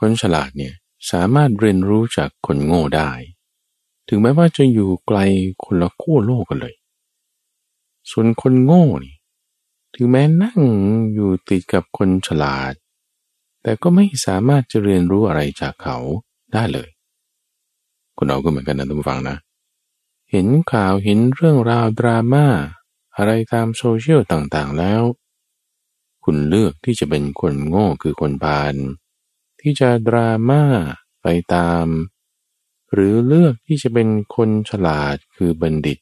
คนฉลาดเนี่ยสามารถเรียนรู้จากคนโง่ได้ ถึงแม้ว่าจะอยู่ไกลคนละขั้วโลกกันเลย ส่วนคนโง่นี่ถึงแม้นั่งอยู่ติดกับคนฉลาด แต่ก็ไม่สามารถจะเรียนรู้อะไรจากเขาได้เลย คนเราก็เหมือนกันนะท่านผู้ฟังนะ เห็นข่าวเห็นเรื่องราวดราม่าอะไรตามโซเชียลต่างๆแล้ว คุณเลือกที่จะเป็นคนโง่คือคนพาล ที่จะดราม่าไปตาม หรือเลือกที่จะเป็นคนฉลาดคือบัณฑิต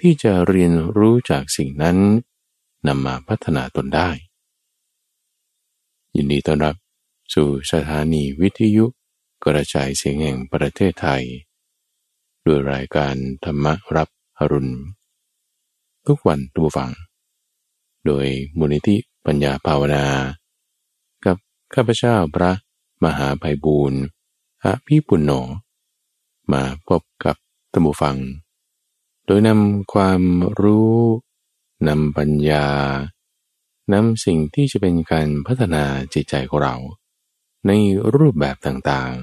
ที่จะเรียนรู้จากสิ่งนั้นนำมาพัฒนาตนได้ ยินดีต้อนรับสู่สถานีวิทยุกระจายเสียงแห่งประเทศไทย ด้วยรายการธรรมรับอรุณ ทุกวันตัวฟัง โดยมูลนิธิปัญญาภาวนา กับข้าพเจ้าพระ มหาไพบูรณ์อภิปุณโญมาพบกับตัมบูฟัง โดยนำความรู้นำปัญญานำสิ่งที่จะเป็นการพัฒนาจิตใจของเรา ในรูปแบบต่าง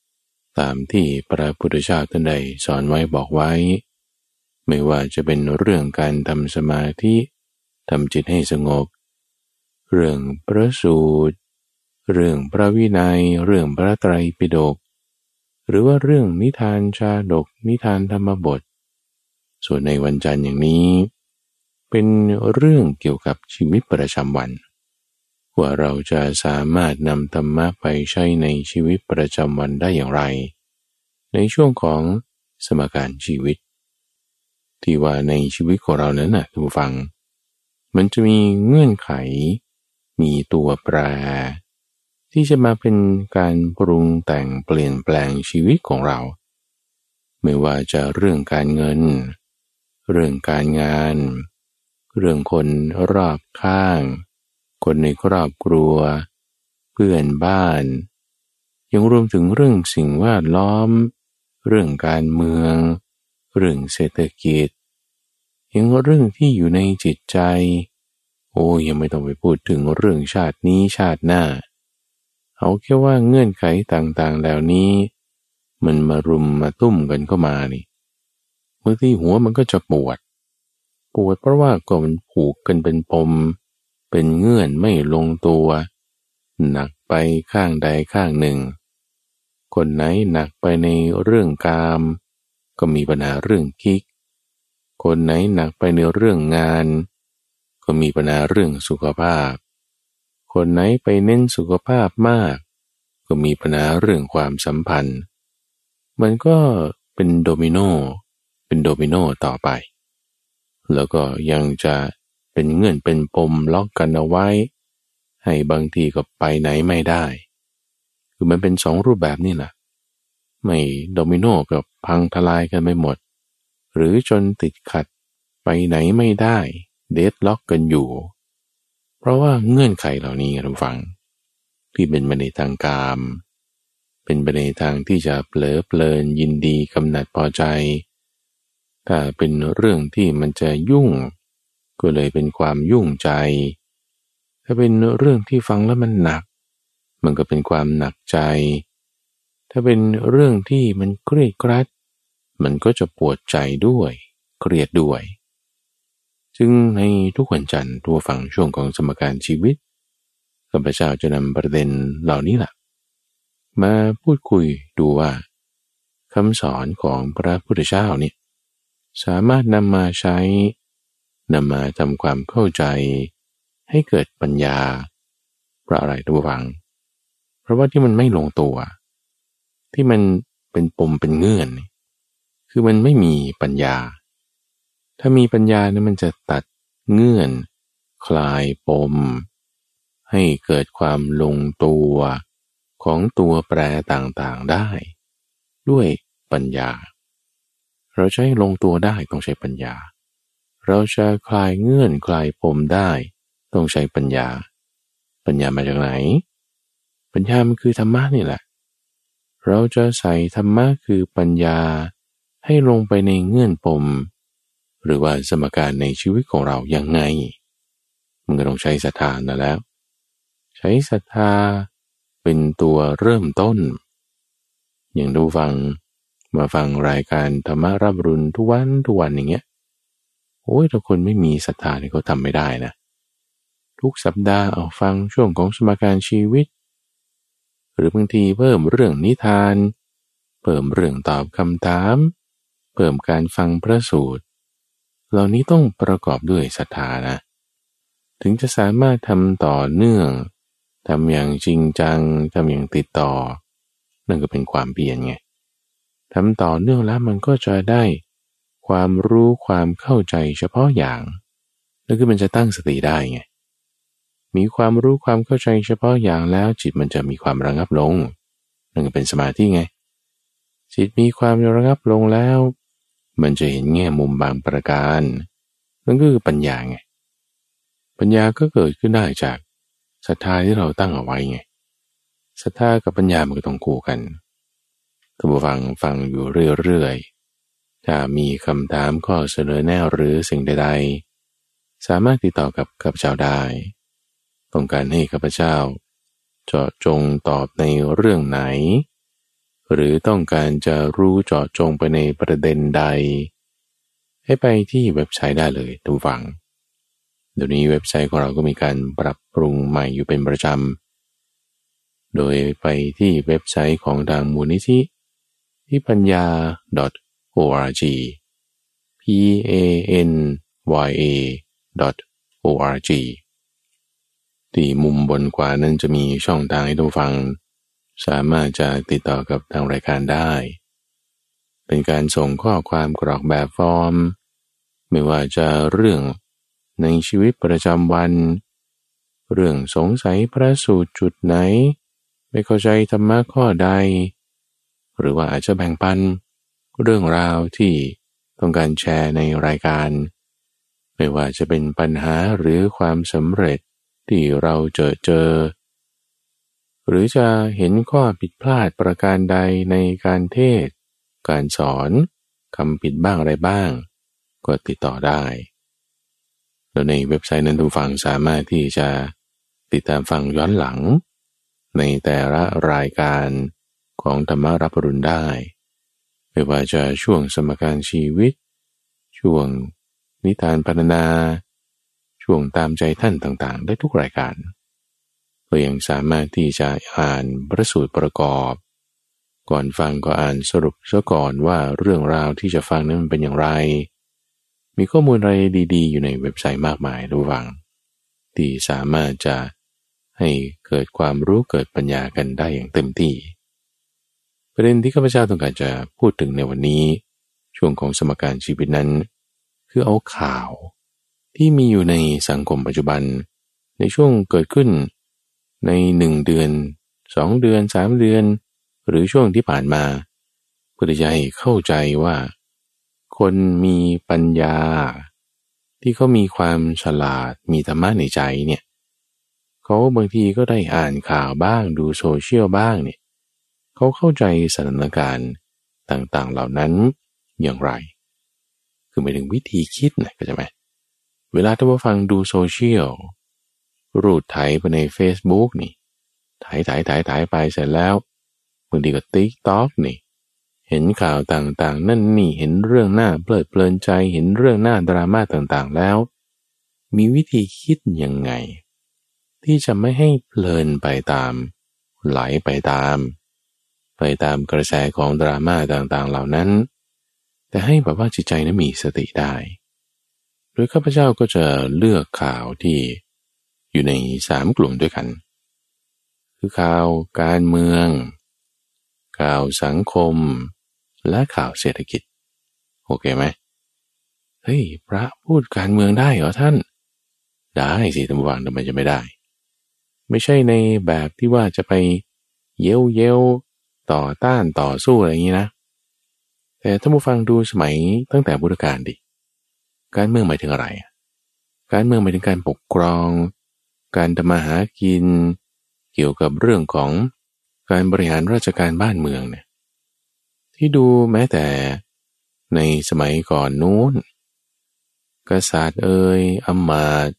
ๆ ตามที่พระพุทธเจ้าท่านใดสอนไว้บอกไว้ ไม่ว่าจะเป็นเรื่องการทำสมาธิทำจิตให้สงบ เรื่องพระสูตร เรื่องพระวินัย เรื่องพระไตรปิฎกหรือว่าเรื่องนิทานชาดก นิทานธรรมบท ส่วนในวันจันทร์อย่างนี้ เป็นเรื่องเกี่ยวกับชีวิตประจำวัน ว่าเราจะสามารถนำธรรมะไปใช้ในชีวิตประจำวันได้อย่างไร ในช่วงของสมการชีวิต ที่ว่าในชีวิตของเรานั้นนะทุกฟัง มันจะมีเงื่อนไข มีตัวแปร ที่จะมาเป็นการปรุงแต่งเปลี่ยนแปลงชีวิตของเรา ไม่ว่าจะเรื่องการเงิน เรื่องการงาน เรื่องคนรอบข้าง คนในครอบครัว เพื่อนบ้าน ยังรวมถึงเรื่องสิ่งแวดล้อม เรื่องการเมือง เรื่องเศรษฐกิจ ยังเรื่องที่อยู่ในจิตใจ โอ้ยังไม่ต้องไปพูดถึงเรื่องชาตินี้ชาติหน้า เอาแค่ว่าเงื่อนไขต่างๆแล้วนี้ มันมารุมมาตุ้มกันเข้ามานี่บางทีหัวมันก็จะปวด ปวดเพราะว่าก็มันผูกกันเป็นปม เป็นเงื่อนไม่ลงตัว หนักไปข้างใดข้างหนึ่ง คนไหนหนักไปในเรื่องกาม ก็มีปัญหาเรื่องคิกคนไหนหนักไปในเรื่องงาน ก็มีปัญหาเรื่องสุขภาพ คนไหนไปเน้นสุขภาพมาก ก็มีปัญหาเรื่องความสัมพันธ์ มันก็เป็นโดมิโนเป็นโดมิโนต่อไป แล้วก็ยังจะเป็นเงื่อนเป็นปมล็อกกันเอาไว้ ให้บางทีก็ไปไหนไม่ได้ คือมันเป็นสองรูปแบบนี่แหละไม่โดมิโนกับพังทลายกันไม่หมด หรือจนติดขัดไปไหนไม่ได้ เดดล็อกกันอยู่ เพราะว่าเงื่อนไขเหล่านี้เราฟัง ที่เป็นไปในทางกาม เป็นไปในทางที่จะเปลอเพลินยินดีกำหนัดพอใจถ้าเป็นเรื่องที่มันจะยุ่ง ก็เลยเป็นความยุ่งใจ ถ้าเป็นเรื่องที่ฟังแล้วมันหนัก มันก็เป็นความหนักใจ ถ้าเป็นเรื่องที่มันเครียดกรัด มันก็จะปวดใจด้วย เครียดด้วย จึงในทุกวันจันทร์ตัวฟังช่วงของสมการชีวิตข้าพเจ้าจะนำประเด็นเหล่านี้แหละมาพูดคุยดูว่าคำสอนของพระพุทธเจ้าเนี่ยสามารถนำมาใช้นำมาทำความเข้าใจ ให้เกิดปัญญาเพราะอะไรตัวฟัง เพราะว่าที่มันไม่ลงตัว ที่มันเป็นปมเป็นเงื่อน คือมันไม่มีปัญญา ถ้ามีปัญญาเนี่ยมันจะตัดเงื่อน คลายปม ให้เกิดความลงตัวของตัวแปรต่างๆได้ ด้วยปัญญา เราใช้ลงตัวได้ต้องใช้ปัญญา เราจะคลายเงื่อนคลายปมได้ ต้องใช้ปัญญา ปัญญามาจากไหน ปัญญามันคือธรรมะนี่แหละ เราจะใส่ธรรมะคือปัญญาให้ลงไปในเงื่อนปม หรือว่าสมการในชีวิตของเราอย่างไง มันก็ต้องใช้ศรัทธานั่นแล้ว ใช้ศรัทธาเป็นตัวเริ่มต้น อย่างดูฟังมาฟังรายการธรรมรับรุนทุกวันทุกวันอย่างเงี้ยโอ้ยถ้าคนไม่มีศรัทธาเนี่ยเขาทำไม่ได้นะ ทุกสัปดาห์เอาฟังช่วงของสมการชีวิต หรือบางทีเพิ่มเรื่องนิทาน เพิ่มเรื่องตอบคำถาม เพิ่มการฟังพระสูตร เหล่านี้ต้องประกอบด้วยศรัทธานะ ถึงจะสามารถทำต่อเนื่องทำอย่างจริงจังทำอย่างติดต่อ นั่นก็เป็นความเปลี่ยนไงทำต่อเนื่องแล้วมันก็จะได้ ความรู้ความเข้าใจเฉพาะอย่างนั่นคือมันจะตั้งสติได้ไงมีความรู้ความเข้าใจเฉพาะอย่างแล้ว จิตมันจะมีความระงับลงนั่นก็เป็นสมาธิไง จิตมีความระงับลงแล้ว มันจะเห็นแง่มุมบางประการ นั่นก็คือปัญญาไง ปัญญาก็เกิดขึ้นได้จากศรัทธาที่เราตั้งเอาไว้ไงศรัทธากับปัญญามันก็ต้องคู่กันท่านผู้ฟังฟังอยู่เรื่อยๆ ถ้ามีคำถามข้อเสนอแน่หรือสิ่งใด ๆ สามารถติดต่อกับข้าพเจ้าได้ ต้องการให้ข้าพเจ้า เจาะจงตอบในเรื่องไหน หรือต้องการจะรู้เจาะจงไปในประเด็นใด ให้ไปที่เว็บไซต์ได้เลยทุกฝัง เดี๋ยวนี้เว็บไซต์ของเราก็มีการปรับปรุงใหม่อยู่เป็นประจำ โดยไปที่เว็บไซต์ของทางมูลนิธิที่ปัญญา org p a n y a org ที่มุมบนขวานั้นจะมีช่องทางให้ทุกฟัง สามารถจะติดต่อกับทางรายการได้ เป็นการส่งข้อความกรอกแบบฟอร์ม ไม่ว่าจะเรื่องในชีวิตประจำวัน เรื่องสงสัยพระสูตรจุดไหน ไม่เข้าใจธรรมะข้อใด หรือว่าอาจจะแบ่งปัน เรื่องราวที่ต้องการแชร์ในรายการ ไม่ว่าจะเป็นปัญหาหรือความสำเร็จที่เราเจอเจอ หรือจะเห็นข้อผิดพลาดประการใดในการเทศ การสอนคำผิดบ้างอะไรบ้าง ก็ติดต่อได้แล้วในเว็บไซต์นั้นทุกฟังสามารถที่จะติดตามฟังย้อนหลัง ในแต่ละรายการของธรรมารับรุณได้ไม่ว่าจะช่วงสมการชีวิต ช่วงนิทานพรรณนา ช่วงตามใจท่านต่างๆ ได้ทุกรายการ เรายังสามารถที่จะอ่านพระสูตรประกอบ ก่อนฟังก็อ่านสรุปซะก่อนว่าเรื่องราวที่จะฟังนั้นมันเป็นอย่างไร มีข้อมูลอะไรดี ๆ อยู่ในเว็บไซต์มากมายระหวังที่สามารถจะให้เกิดความรู้เกิดปัญญากันได้อย่างเต็มที่ ประเด็นที่ข้าพเจ้าต้องการจะพูดถึงในวันนี้ ช่วงของสมการชีวิตนั้น คือเอาข่าวที่มีอยู่ในสังคมปัจจุบัน ในช่วงเกิดขึ้น ในหนึ่งเดือนสองเดือนสามเดือน หรือช่วงที่ผ่านมาเพื่อจะให้เข้าใจว่า คนมีปัญญา ที่เขามีความฉลาดมีธรรมะในใจเนี่ยเขาบางทีก็ได้อ่านข่าวบ้างดูโซเชียลบ้างเนี่ยเขาเข้าใจสถานการณ์ต่างๆเหล่านั้นอย่างไร คือหมายถึงวิธีคิดนะก็ใช่ไหมเวลาที่ว่าฟังดูโซเชียล รูดไถไปใน Facebook นี่ไถไถไถไถไปเสร็จแล้วบางทีก็ TikTok นี่ เห็นข่าวต่างๆ นั่นนี่เห็นเรื่องหน้าเพลิดเพลินใจเห็นเรื่องหน้าดราม่าต่างๆแล้ว มีวิธีคิดยังไง ที่จะไม่ให้เพลินไปตาม ไหลไปตาม ไปตามกระแสของดราม่าต่างๆเหล่านั้น แต่ให้แบบว่าจิตใจนั้นมีสติได้ โดยข้าพเจ้าก็จะเลือกข่าวที่ อยู่ในสามกลุ่มด้วยกัน คือข่าวการเมือง ข่าวสังคม และข่าวเศรษฐกิจ โอเคไหมเฮ้ยพระพูดการเมืองได้เหรอท่าน ได้สิทำวังทำไมจะไม่ได้ ไม่ใช่ในแบบที่ว่าจะไปเย้วเย้วต่อต้านต่อสู้อะไรอย่างนี้นะ แต่ถ้านผู้ฟังดูสมัยตั้งแต่บุรการดิ การเมืองหมายถึงอะไร การเมืองหมายถึงการปกครอง การทำมาหากิน เกี่ยวกับเรื่องของการบริหารราชการบ้านเมืองเนี่ยที่ดูแม้แต่ในสมัยก่อนนู้น กษัตริย์เอ่ยอมาตย์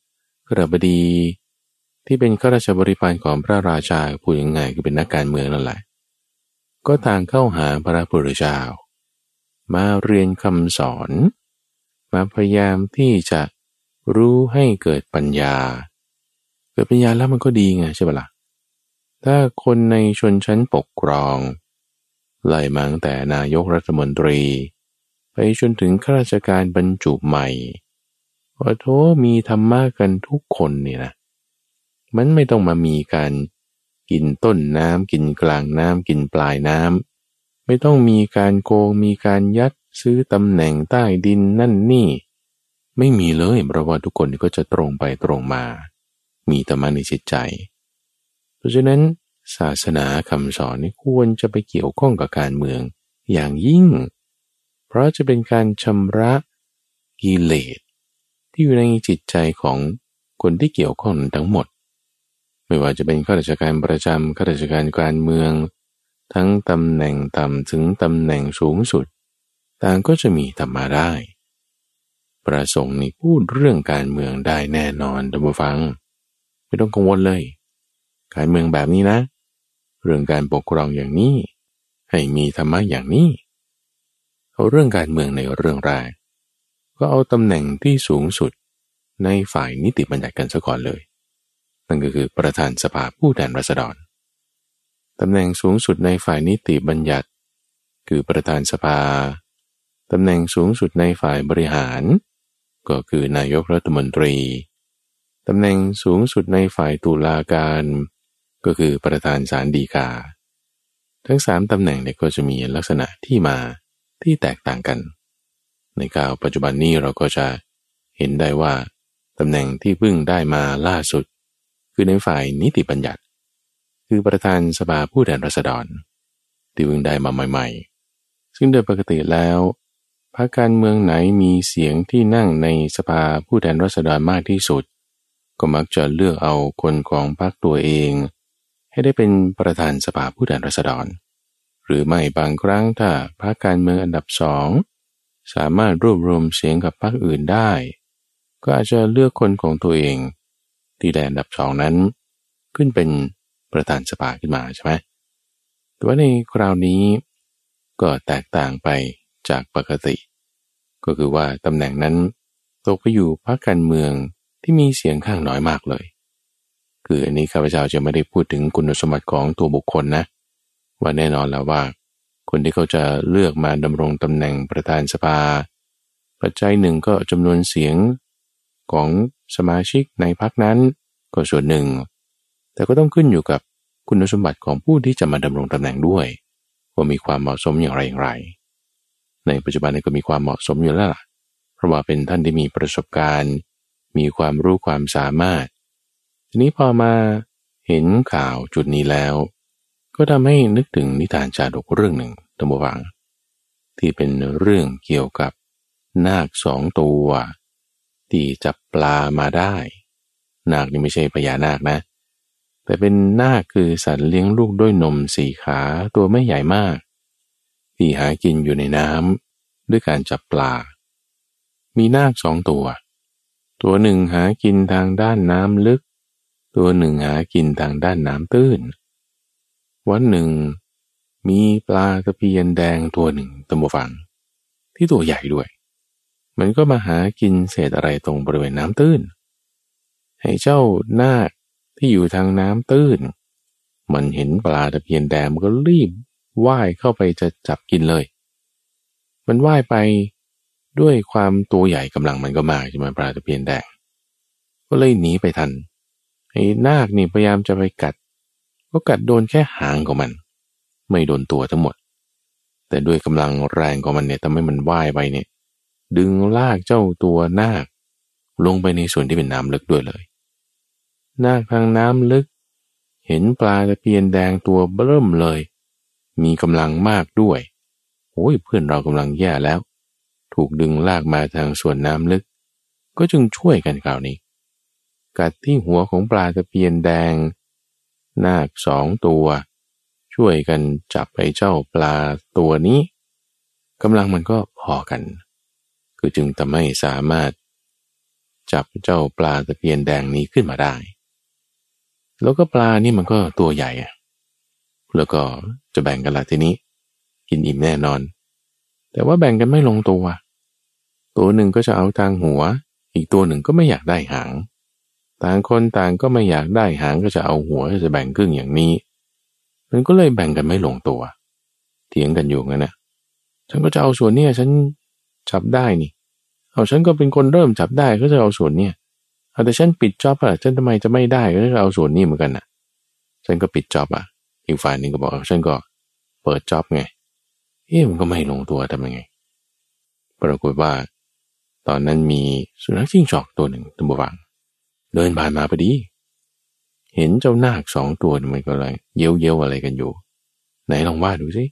กระบดี ที่เป็นข้าราชบริพารของพระราชาพูดยังไงคือเป็นนักการเมืองนั่นแหละ ก็ต่างเข้าหาพระพุทธเจ้า มาเรียนคำสอน มาพยายามที่จะรู้ให้เกิดปัญญา เกิดปัญญาแล้วมันก็ดีไงใช่ปะละ่ะถ้าคนในชนชั้นปกครองไล่มาตั้งแต่นายกรัฐมนตรี ไปจนถึงข้าราชการบรรจุใหม่โอ้โทษมีธรรมะกันทุกคนนี่นะ มันไม่ต้องมามีการกินต้นน้ำกินกลางน้ำกินปลายน้ำไม่ต้องมีการโกงมีการยัดซื้อตำแหน่งใต้ดินนั่นนี่ ไม่มีเลยเพราะว่าทุกคนก็จะตรงไปตรงมา มีธรรมะในจิตใจ เพราะฉะนั้นศาสนาคำสอนนี่ควรจะไปเกี่ยวข้องกับการเมืองอย่างยิ่ง เพราะจะเป็นการชำระกิเลสที่อยู่ในจิตใจของคนที่เกี่ยวข้องทั้งหมด ไม่ว่าจะเป็นข้าราชการประจำข้าราชการการเมือง ทั้งตำแหน่งต่ำถึงตำแหน่งสูงสุด ต่างก็จะมีธรรมาได้ ประสงค์นี่พูดเรื่องการเมืองได้แน่นอนท่านผู้ฟัง ไม่ต้องกังวลเลย การเมืองแบบนี้นะ เรื่องการปกครองอย่างนี้ ให้มีธรรมะอย่างนี้ เอาเรื่องการเมืองในเรื่องแรกก็เอาตำแหน่งที่สูงสุดในฝ่ายนิติบัญญัติกันซะก่อนเลย นั่นก็คือประธานสภาผู้แทนราษฎรตำแหน่งสูงสุดในฝ่ายนิติบัญญัติ คือประธานสภาตำแหน่งสูงสุดในฝ่ายบริหาร ก็คือนายกรัฐมนตรี ตำแหน่งสูงสุดในฝ่ายตุลาการ ก็คือประธานสารดีกา ทั้งสามตำแหน่งเนี่ยก็จะมีลักษณะที่มาที่แตกต่างกัน ในกาวปัจจุบันนี้เราก็จะเห็นได้ว่าตำแหน่งที่เพิ่งได้มาล่าสุด คือในฝ่ายนิติบัญญัติ คือประธานสภาผู้แทนราษฎร ที่เพิ่งได้มาใหม่ๆ ซึ่งโดยปกติแล้วพรรคการเมืองไหนมีเสียงที่นั่งในสภาผู้แทนราษฎรมากที่สุด ก็มักจะเลือกเอาคนของพรรคตัวเอง ให้ได้เป็นประธานสภาผู้แทนราษฎร หรือไม่บางครั้งถ้าพรรคการเมืองอันดับสองสามารถรวบรวมเสียงกับพรรคอื่นได้ ก็อาจจะเลือกคนของตัวเอง ที่ได้อันดับสองนั้น ขึ้นเป็นประธานสภาขึ้นมาใช่ไหมแต่ว่าในคราวนี้ก็แตกต่างไปจากปกติ ก็คือว่าตำแหน่งนั้นตกไปอยู่พรรคการเมือง ที่มีเสียงข้างน้อยมากเลย คืออันนี้ข้าพเจ้าจะไม่ได้พูดถึงคุณสมบัติของตัวบุคคลนะ ว่าแน่นอนแล้วว่า คนที่เขาจะเลือกมาดำรงตำแหน่งประธานสภา ปัจจัยหนึ่งก็จำนวนเสียงของสมาชิกในพรรคนั้น ก็ส่วนหนึ่ง แต่ก็ต้องขึ้นอยู่กับคุณสมบัติของผู้ที่จะมาดำรงตำแหน่งด้วยว่ามีความเหมาะสมอย่างไรอย่างไร ในปัจจุบันนี้ก็มีความเหมาะสมอยู่แล้วล่ะ เพราะว่าเป็นท่านที่มีประสบการณ์ มีความรู้ความสามารถ ทีนี้พอมาเห็นข่าวจุดนี้แล้ว ก็ทำให้นึกถึงนิทานชาดกเรื่องหนึ่งตัมบวัง ที่เป็นเรื่องเกี่ยวกับนาคสองตัวที่จับปลามาได้ นาคนี่ไม่ใช่พญานาคนะ แต่เป็นนาคคือสัตว์เลี้ยงลูกด้วยนมสี่ขาตัวไม่ใหญ่มาก ที่หากินอยู่ในน้ำด้วยการจับปลา มีนาคสองตัว ตัวหนึ่งหากินทางด้านน้ำลึก ตัวหนึ่งหากินทางด้านน้ำตื้น วันหนึ่ง มีปลาตะเพียนแดงตัวหนึ่งตัมฟัง ที่ตัวใหญ่ด้วย มันก็มาหากินเศษอะไรตรงบริเวณน้ำตื้น ให้เจ้านาคที่อยู่ทางน้ำตื้น มันเห็นปลาตะเพียนแดงมันก็รีบว่ายเข้าไปจะจับกินเลย มันว่ายไป ด้วยความตัวใหญ่กำลังมันก็มากใช่ไหมปลาตะเพียนแดงก็เลยหนีไปทันไอ้นาคนี่พยายามจะไปกัด ก็กัดโดนแค่หางของมัน ไม่โดนตัวทั้งหมด แต่ด้วยกำลังแรงของมันเนี่ยทำให้มันว่ายไปเนี่ย ดึงลากเจ้าตัวนาค ลงไปในส่วนที่เป็นน้ำลึกด้วยเลย นาคทางน้ำลึก เห็นปลาตะเพียนแดงตัวเบิ่มเลย มีกำลังมากด้วยโอ้ยเพื่อนเรากำลังแย่แล้ว ถูกดึงลากมาทางส่วนน้ำลึก ก็จึงช่วยกันคราวนี้ กัดที่หัวของปลาตะเพียนแดง นาคสองตัว ช่วยกันจับไอ้เจ้าปลาตัวนี้กำลังมันก็พอกัน คือจึงทำให้สามารถ จับเจ้าปลาตะเพียนแดงนี้ขึ้นมาได้ แล้วก็ปลานี่มันก็ตัวใหญ่ แล้วก็จะแบ่งกันละทีนี้ กินอิ่มแน่นอน แต่ว่าแบ่งกันไม่ลงตัว ตัวหนึ่งก็จะเอาทางหัว อีกตัวหนึ่งก็ไม่อยากได้หาง ต่างคนต่างก็ไม่อยากได้หางก็จะเอาหัวจะแบ่งครึ่งอย่างนี้ มันก็เลยแบ่งกันไม่ลงตัว เถียงกันอยู่งั้นนะฉันก็จะเอาส่วนเนี้ยฉันจับได้นี่ เอาฉันก็เป็นคนเริ่มจับได้ก็จะเอาส่วนเนี้ยเอาแต่ฉันปิดจ็อบอะฉันทำไมจะไม่ได้ก็จะเอาส่วนนี้เหมือนกันนะฉันก็ปิดจ็อบอะอีกฝ่ายหนึ่งก็บอกฉันก็เปิดจ็อบไงเอ๊ะมันก็ไม่ลงตัวทำยังไง ปรากฏว่า ตอนนั้นมีสุนัขจิ้งจอกตัวหนึ่งตัวบวัง เดินผ่านมาพอดี เห็นเจ้านาคสองตัวมันก็เลยเย้ยวเย้ยวอะไรกันอยู่ ไหนลองว่าดูสิ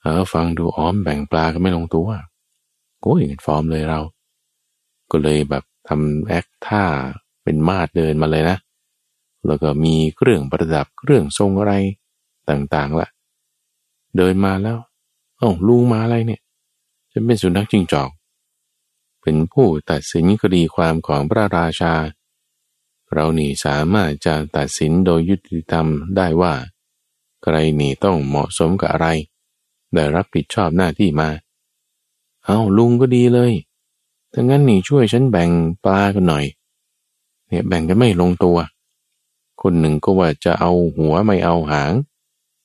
เออฟังดูอ้อมแบ่งปลาก็ไม่ลงตัวโอ้ยฟอร์มเลยเรา ก็เลยแบบทำแอคท่าเป็นมาดเดินมาเลยนะ แล้วก็มีเครื่องประดับเครื่องทรงอะไรต่างๆละเดินมาแล้ว เอ้าลุงมาอะไรเนี่ยฉันเป็นสุนัขจิงจอก เป็นผู้ตัดสินคดีความของพระราชา เรานี่สามารถจะตัดสินโดยยุติธรรมได้ว่า ใครนี่ต้องเหมาะสมกับอะไร ได้รับผิดชอบหน้าที่มา เอาลุงก็ดีเลยถ้างั้นนี่ช่วยฉันแบ่งปลากันหน่อย เนี่ยแบ่งกันไม่ลงตัว คนหนึ่งก็ว่าจะเอาหัวไม่เอาหาง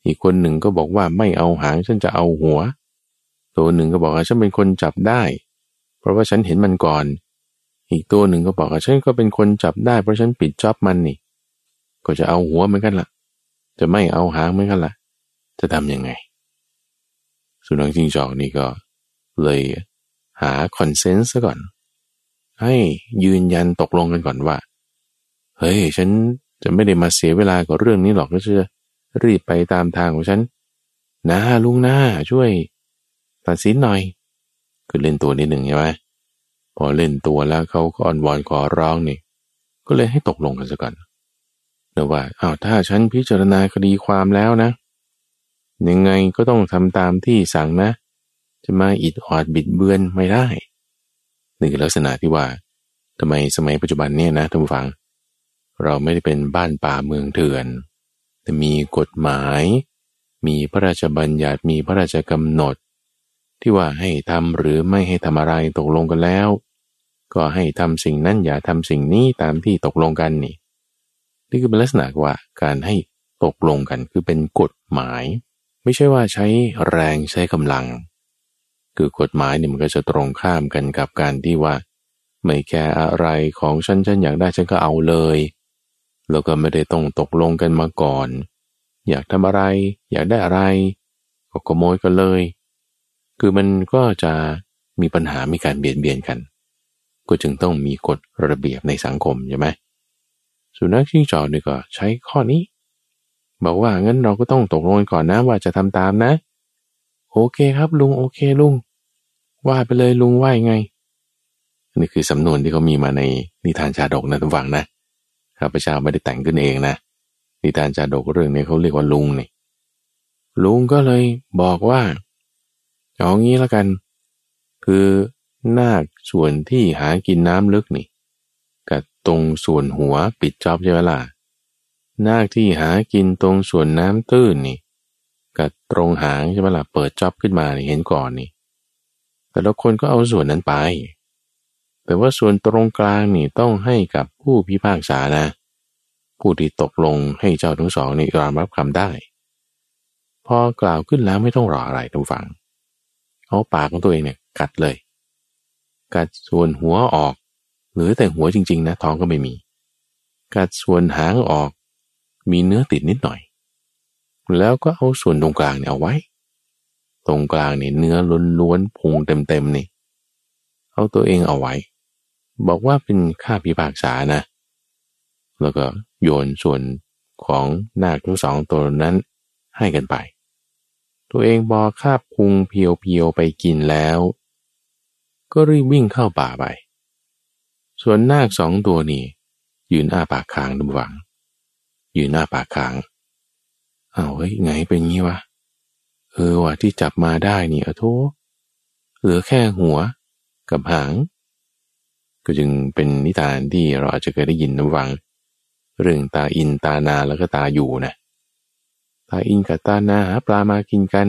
อีกคนหนึ่งก็บอกว่าไม่เอาหางฉันจะเอาหัว ตัวหนึ่งก็บอกว่าฉันเป็นคนจับได้ เพราะว่าฉันเห็นมันก่อน อีกตัวหนึ่งก็บอกว่าฉันก็เป็นคนจับได้เพราะฉันปิดจ็อบมันนี่ ก็จะเอาหัวเหมือนกันละ่ะ จะไม่เอาหางเหมือนกันละ่ะ จะทำยังไง สุนัขจิงจอกนี่ก็เลยหาคอนเซนส์ซะก่อน ให้ยืนยันตกลงกันก่อนว่า เฮ้ย ฉันจะไม่ได้มาเสียเวลากับเรื่องนี้หรอกก็จะรีบไปตามทางของฉันนะลุงหน้าช่วย ตัดสินหน่อย คือเล่นตัวนิดหนึ่งใช่ไหมพอเล่นตัวแล้วเขาก็อ่อนวอนขอร้องนี่ ก็เลยให้ตกลงกันซะก่อนแต่ว่าอ้าวถ้าฉันพิจารณาคดีความแล้วนะ ยังไงก็ต้องทำตามที่สั่งนะ จะมาอิดออดบิดเบือนไม่ได้นี่คือลักษณะที่ว่าทำไมสมัยปัจจุบันเนี่ยนะท่านผู้ฟัง เราไม่ได้เป็นบ้านป่าเมืองเถื่อน แต่มีกฎหมาย มีพระราชบัญญัติมีพระราชกำหนด ที่ว่าให้ทำหรือไม่ให้ทำอะไรตกลงกันแล้ว ก็ให้ทำสิ่งนั้นอย่าทำสิ่งนี้ตามที่ตกลงกันนี่ นี่คือเป็นลักษณะว่าการให้ตกลงกันคือเป็นกฎหมาย ไม่ใช่ว่าใช้แรงใช้กำลัง คือกฎหมายเนี่ยมันก็จะตรงข้ามกันกับการที่ว่า ไม่แคร์อะไรของฉันฉันอยากได้ฉันก็เอาเลย แล้วก็ไม่ได้ต้องตกลงกันมาก่อน อยากทำอะไร อยากได้อะไรก็ขโมยกันเลย คือมันก็จะมีปัญหามีการเบียดเบียนกัน ก็จึงต้องมีกฎระเบียบในสังคมใช่ไหมสุนัขชิงจอกนี่ก็ใช้ข้อนี้ บอกว่างั้นเราก็ต้องตกลงก่อนนะว่าจะทำตามนะ โอเคครับลุงโอเคลุง ว่าไปเลยลุงว่ายังไงนี่คือสำนวนที่เขามีมาในนิทานชาดกนะทุกฝังนะข้าพเจ้าไม่ได้แต่งขึ้นเองนะนิทานชาดกเรื่องนี้เขาเรียกว่าลุงนี่ลุงก็เลยบอกว่า เอางี้แล้วกัน คือนาคส่วนที่หากินน้ำลึกนี่กับตรงส่วนหัวปิดจอบใช่ไหมล่ะนาคที่หากินตรงส่วนน้ำตื้นนี่กับตรงหางใช่ไหมล่ะเปิดจ็อบขึ้นมาเห็นก่อนนี่ แต่ละคนก็เอาส่วนนั้นไป แต่ว่าส่วนตรงกลางนี่ต้องให้กับผู้พิพากษานะ ผู้ที่ตกลงให้เจ้าทั้งสองนี่ยอมรับคำได้ พอกล่าวขึ้นแล้วไม่ต้องรออะไรทุกฝัง เอาปากของตัวเองเนี่ยกัดเลย กัดส่วนหัวออก หรือแต่หัวจริง ๆ นะท้องก็ไม่มี กัดส่วนหางออก มีเนื้อติดนิดหน่อย แล้วก็เอาส่วนตรงกลางเนี่ยเอาไว้ ตรงกลางเนี่ยเนื้อล้วนๆพุงเต็มๆนี่ เอาตัวเองเอาไว้ บอกว่าเป็นค่าพิพากษานะ แล้วก็โยนส่วนของนาคทั้งสองตัวนั้นให้กันไป ตัวเองบอคาบพุงเพียวๆไปกินแล้ว ก็รีบวิ่งเข้าป่าไป ส่วนนาคสองตัวนี้ ยืนอ้าปากค้างดูหวัง ยืนหน้าปากค้างเอาเฮ้ยไงเป็นงี้วะ เออว่ะที่จับมาได้นี่อะโทเหลือแค่หัวกับหาง ก็จึงเป็นนิทานที่เราอาจจะเคยได้ยินนะวัง เรื่องตาอินตานาแล้วก็ตาอยู่นะ ตาอินกับตานาหาปลามากินกัน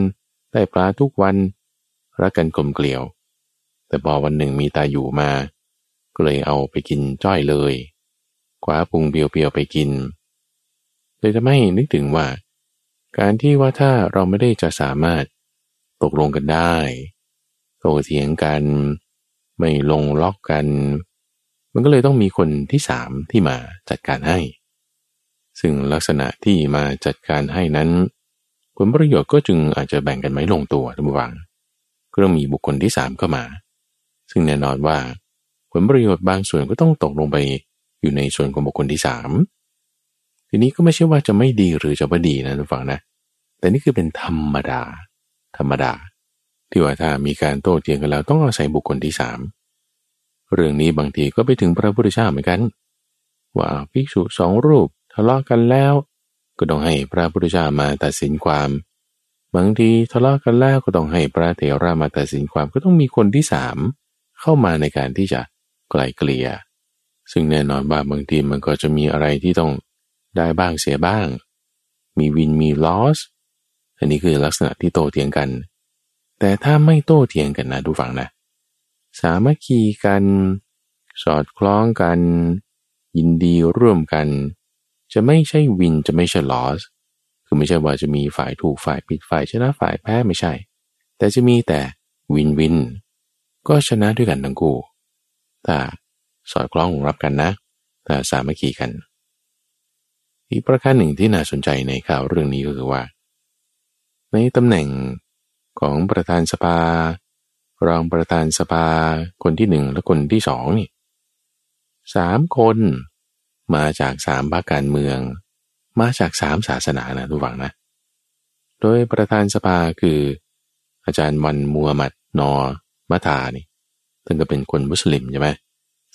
ได้ปลาทุกวันรักกันกลมเกลียว แต่พอวันหนึ่งมีตาอยู่มา ก็เลยเอาไปกินจ้อยเลยคว้าพุงเบียวๆไปกิน เลยจะไม่นึกถึงว่า การที่ว่าถ้าเราไม่ได้จะสามารถตกลงกันได้โตเถียงกัน ไม่ลงล็อกกัน มันก็เลยต้องมีคนที่สามที่มาจัดการให้ ซึ่งลักษณะที่มาจัดการให้นั้น ผลประโยชน์ก็จึงอาจจะแบ่งกันไม่ลงตัวทุกวังก็ต้องมีบุคคลที่สามเข้ามา ซึ่งแน่นอนว่า ผลประโยชน์บางส่วนก็ต้องตกลงไปอยู่ในส่วนของบุคคลที่สามทีนี้ก็ไม่ใช่ว่าจะไม่ดีหรือจะไม่ดีนะทุกฝังนะ แต่นี่คือเป็นธรรมดา ธรรมดา ที่ว่าถ้ามีการโต้เถียงกันแล้วต้องอาศัยบุคคลที่สามเรื่องนี้บางทีก็ไปถึงพระพุทธเจ้าเหมือนกัน ว่าภิกษุสองรูป ทะเลาะกันแล้ว ก็ต้องให้พระพุทธเจ้ามาตัดสินความบางทีทะเลาะกันแล้วก็ต้องให้พระเถระมาตัดสินความก็ต้องมีคนที่สามเข้ามาในการที่จะไกลเกลี่ย ซึ่งแน่นอนว่าบางทีมันก็จะมีอะไรที่ต้องได้บ้างเสียบ้าง มีวินมีลอส อันนี้คือลักษณะที่โตเถียงกัน แต่ถ้าไม่โตเถียงกันนะดูฟังนะ สามัคคีกัน สอดคล้องกัน ยินดีร่วมกัน จะไม่ใช่วินจะไม่ใช่ลอสคือไม่ใช่ว่าจะมีฝ่ายถูกฝ่ายผิดฝ่ายชนะฝ่ายแพ้ไม่ใช่ แต่จะมีแต่วินวิน ก็ชนะด้วยกันทั้งคู่ถ้าสอดคล้องรับกันนะถ้าสามัคคีกัน อีกประการหนึ่งที่น่าสนใจในข่าวเรื่องนี้ก็คือว่า ในตำแหน่งของประธานสภารองประธานสภาคนที่หนึ่งและคนที่สองนี่สามคน มาจากสามภาคการเมือง มาจากสามศาสนานะทุกฝังนะ โดยประธานสภาคือ อาจารย์วันมัวมัดนอมัทานี่ท่านก็เป็นคนมุสลิมใช่ไหม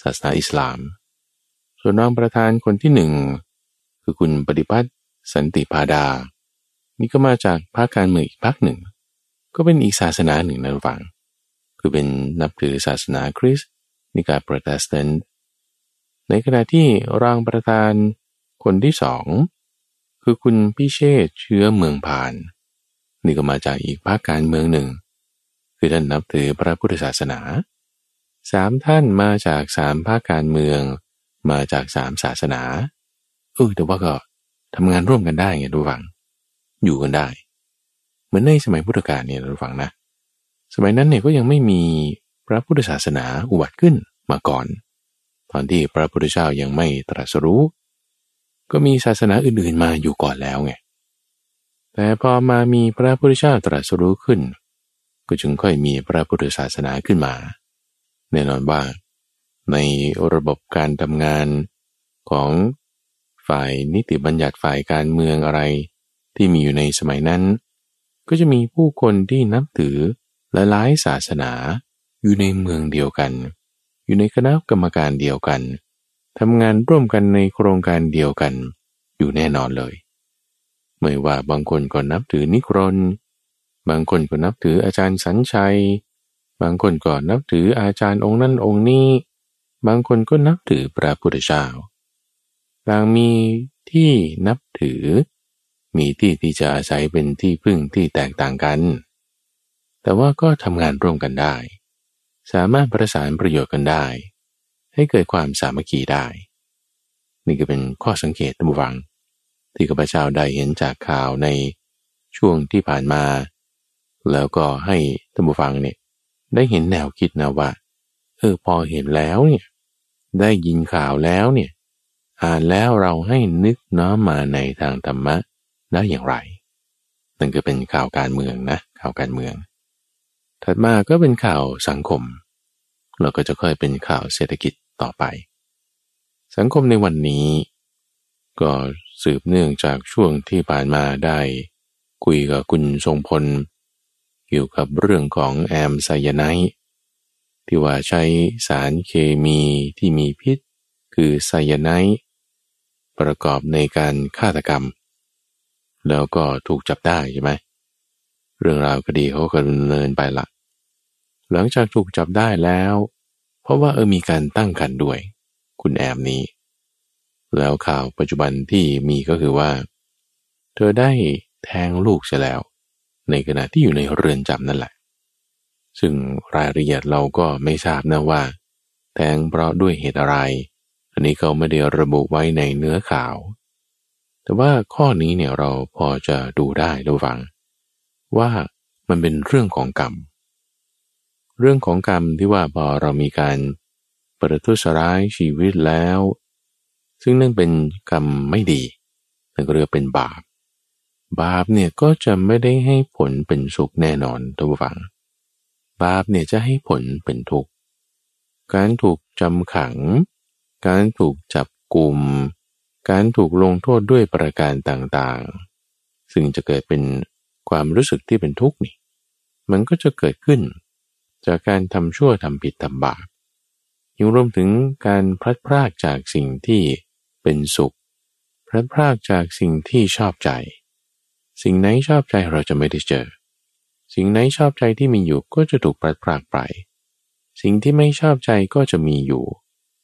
ศาสนาอิสลาม ส่วนรองประธานคนที่หนึ่งคือคุณปฏิพัฒน์สันติพาดา นี่ก็มาจากภาคการเมืองอีกภาคหนึ่ง ก็เป็นอีกศาสนาหนึ่งนะฟัง คือเป็นนับถือศาสนาคริสต์นิกายโปรเตสแตนต์ ในขณะที่รางประธานคนที่สองคือคุณพิเชษเชื้อเมืองผ่าน นี่ก็มาจากอีกภาคการเมืองหนึ่ง คือท่านนับถือพระพุทธศาสนาสามท่านมาจากสามภาคการเมือง มาจากสามศาสนาเออแต่ว่าก็ทำงานร่วมกันได้ไงดูฟัง อยู่กันได้ เหมือนในสมัยพุทธกาลเนี่ยดูฟังนะ สมัยนั้นเนี่ยก็ยังไม่มีพระพุทธศาสนาอุบัติขึ้นมาก่อน ตอนที่พระพุทธเจ้ายังไม่ตรัสรู้ ก็มีศาสนาอื่นๆมาอยู่ก่อนแล้วไง แต่พอมามีพระพุทธเจ้าตรัสรู้ขึ้น ก็จึงค่อยมีพระพุทธศาสนาขึ้นมา แน่นอนว่า ในระบบการทำงานของฝ่ายนิติบัญญัติฝ่ายการเมืองอะไรที่มีอยู่ในสมัยนั้น ก็จะมีผู้คนที่นับถือหลายๆศาสนาอยู่ในเมืองเดียวกัน อยู่ในคณะกรรมการเดียวกันทำงานร่วมกันในโครงการเดียวกัน อยู่แน่นอนเลยไม่ว่าบางคนก็นับถือนิครน บางคนก็นับถืออาจารย์สัญชัย บางคนก็นับถืออาจารย์องค์นั้นองค์นี้ บางคนก็นับถือพระพุทธเจ้าต่างมีที่นับถือ มีที่ที่จะอาศัยเป็นที่พึ่งที่แตกต่างกัน แต่ว่าก็ทำงานร่วมกันได้ สามารถประสานประโยชน์กันได้ ให้เกิดความสามัคคีได้ นี่ก็เป็นข้อสังเกตท่านผู้ฟัง ที่ข้าพเจ้าได้เห็นจากข่าวในช่วงที่ผ่านมา แล้วก็ให้ท่านผู้ฟังเนี่ยได้เห็นแนวคิดนะว่าเออพอเห็นแล้วเนี่ยได้ยินข่าวแล้วเนี่ยอ่านแล้วเราให้นึกน้อมมาในทางธรรมะได้อย่างไรนั่นก็เป็นข่าวการเมืองนะข่าวการเมือง ถัดมาก็เป็นข่าวสังคม เราก็จะค่อยเป็นข่าวเศรษฐกิจต่อไป สังคมในวันนี้ ก็สืบเนื่องจากช่วงที่ผ่านมาได้ คุยกับคุณทรงพล เกี่ยวกับเรื่องของแอมไซยาไนที่ว่าใช้สารเคมีที่มีพิษ คือไซยาไนประกอบในการฆาตกรรม แล้วก็ถูกจับได้ใช่ไหม เรื่องราวคดีเขาก็ดำเนินไปละหลังจากถูกจับได้แล้ว เพราะว่าเออมีการตั้งคันด้วย คุณแอมนี้ แล้วข่าวปัจจุบันที่มีก็คือว่า เธอได้แทงลูกเสียแล้ว ในขณะที่อยู่ในเรือนจำนั่นแหละ ซึ่งรายละเอียดเราก็ไม่ทราบนะว่า แทงเพราะด้วยเหตุอะไร อันนี้เขาไม่ได้ระบุไว้ในเนื้อข่าว แต่ว่าข้อนี้เนี่ยเราพอจะดูได้ระวัง ว่ามันเป็นเรื่องของกรรม เรื่องของกรรมที่ว่าพอเรามีการประทุษร้ายชีวิตแล้ว ซึ่งนั่นเป็นกรรมไม่ดีนั่นก็เรียกเป็นบาป บาปเนี่ยก็จะไม่ได้ให้ผลเป็นสุขแน่นอนทุกฝัง บาปเนี่ยจะให้ผลเป็นทุกข์ การถูกจำขัง การถูกจับกลุ่ม การถูกลงโทษด้วยประการต่างๆ ซึ่งจะเกิดเป็น ความรู้สึกที่เป็นทุกข์นี่ มันก็จะเกิดขึ้น จากการทำชั่วทำผิดทำบาปยังรวมถึงการพลัดพรากจากสิ่งที่เป็นสุข พลัดพรากจากสิ่งที่ชอบใจ สิ่งไหนชอบใจเราจะไม่ได้เจอ สิ่งไหนชอบใจที่มีอยู่ก็จะถูกพลัดพรากไป สิ่งที่ไม่ชอบใจก็จะมีอยู่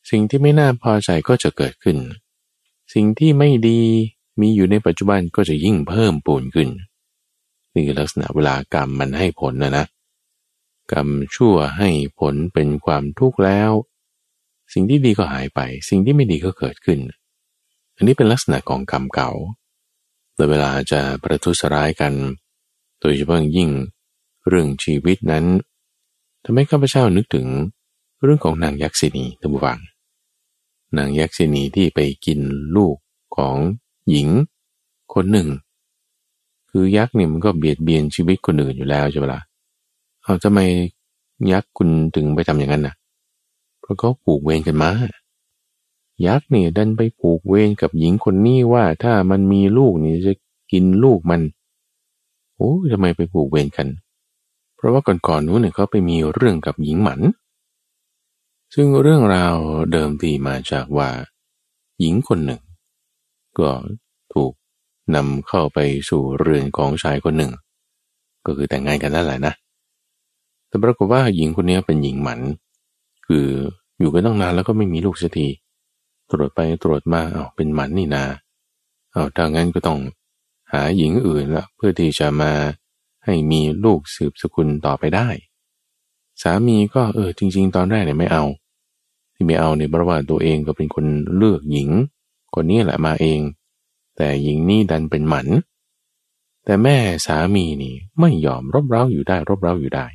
สิ่งที่ไม่น่าพอใจก็จะเกิดขึ้น สิ่งที่ไม่ดีมีอยู่ในปัจจุบันก็จะยิ่งเพิ่มปูนขึ้น นี่ลักษณะเวลากรรมมันให้ผลนะนะกรรมชั่วให้ผลเป็นความทุกข์แล้ว สิ่งที่ดีก็หายไป สิ่งที่ไม่ดีก็เกิดขึ้น อันนี้เป็นลักษณะของกรรมเก่าแต่เวลาจะประทุษร้ายกัน โดยเฉพาะยิ่งเรื่องชีวิตนั้นทำให้ข้าพเจ้านึกถึงเรื่องของนางยักษินีท่านผู้ฟังนางยักษินีที่ไปกินลูกของหญิง คนหนึ่ง คือยักษ์เนี่ยมันก็เบียดเบียนชีวิตคนอื่นอยู่แล้วใช่ไหมละ่ะเอาทำไมยักษ์คุณถึงไปทำอย่างนั้นน่ะ เพราะเขาผูกเวรกันมา ยักษ์เนี่ยดันไปผูกเวรกับหญิงคนนี้ว่าถ้ามันมีลูกนี่จะกินลูกมัน โอ้ทำไมไปผูกเวรกัน เพราะว่าก่อนๆนู้นเนี่ยเขาไปมีเรื่องกับหญิงหมัน ซึ่งเรื่องราวเดิมทีมาจากว่า หญิงคนหนึ่ง ก็ถูก นำเข้าไปสู่เรือนของชายคนหนึ่ง ก็คือแต่งงานกันนั่นแหละนะ แต่ปรากฏว่าหญิงคนนี้เป็นหญิงหมัน คืออยู่กันตั้งนานแล้วก็ไม่มีลูกสักที ตรวจไปตรวจมาเอาเป็นหมันนี่นาเอาถ้างั้นก็ต้องหาหญิงอื่นละเพื่อที่จะมาให้มีลูกสืบสกุลต่อไปได้ สามีก็เออจริง ๆ ตอนแรกเนี่ยไม่เอา ที่ไม่เอาเนี่ยเพราะว่าตัวเองก็เป็นคนเลือกหญิงคนนี้แหละมาเอง แต่หญิงนี่ดันเป็นหมัน แต่แม่สามีนี่ไม่ยอมรบเร้าอยู่ได้รบเร้าอยู่ได้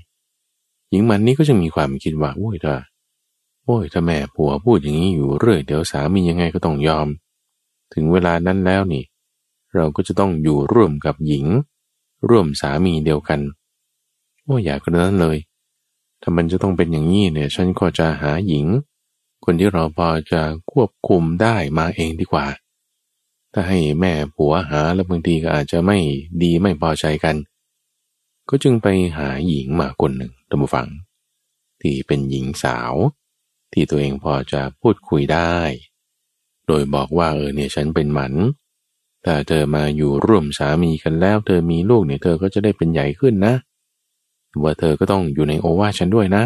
หญิงหมันนี่ก็จะมีความคิดว่าโอ้ยถ้าโอ้ยถ้าแม่ผัวพูดอย่างนี้อยู่เรื่อยเดี๋ยวสามียังไงก็ต้องยอม ถึงเวลานั้นแล้วนี่ เราก็จะต้องอยู่ร่วมกับหญิง ร่วมสามีเดียวกันโอ้อยากกระนั้นเลย ถ้ามันจะต้องเป็นอย่างนี้เนี่ย ฉันก็จะหาหญิง คนที่เราพอจะควบคุมได้มาเองดีกว่า ถ้าให้แม่ผัวหาแล้วบางทีก็อาจจะไม่ดีไม่พอใจกัน ก็จึงไปหาหญิงมาคนหนึ่งตัมฟัง ที่เป็นหญิงสาว ที่ตัวเองพอจะพูดคุยได้ โดยบอกว่าเออเนี่ยฉันเป็นหมันแต่เธอมาอยู่ร่วมสามีกันแล้ว เธอมีลูกเนี่ยเธอก็จะได้เป็นใหญ่ขึ้นนะ ว่าเธอก็ต้องอยู่ในโอวาฉันด้วยนะ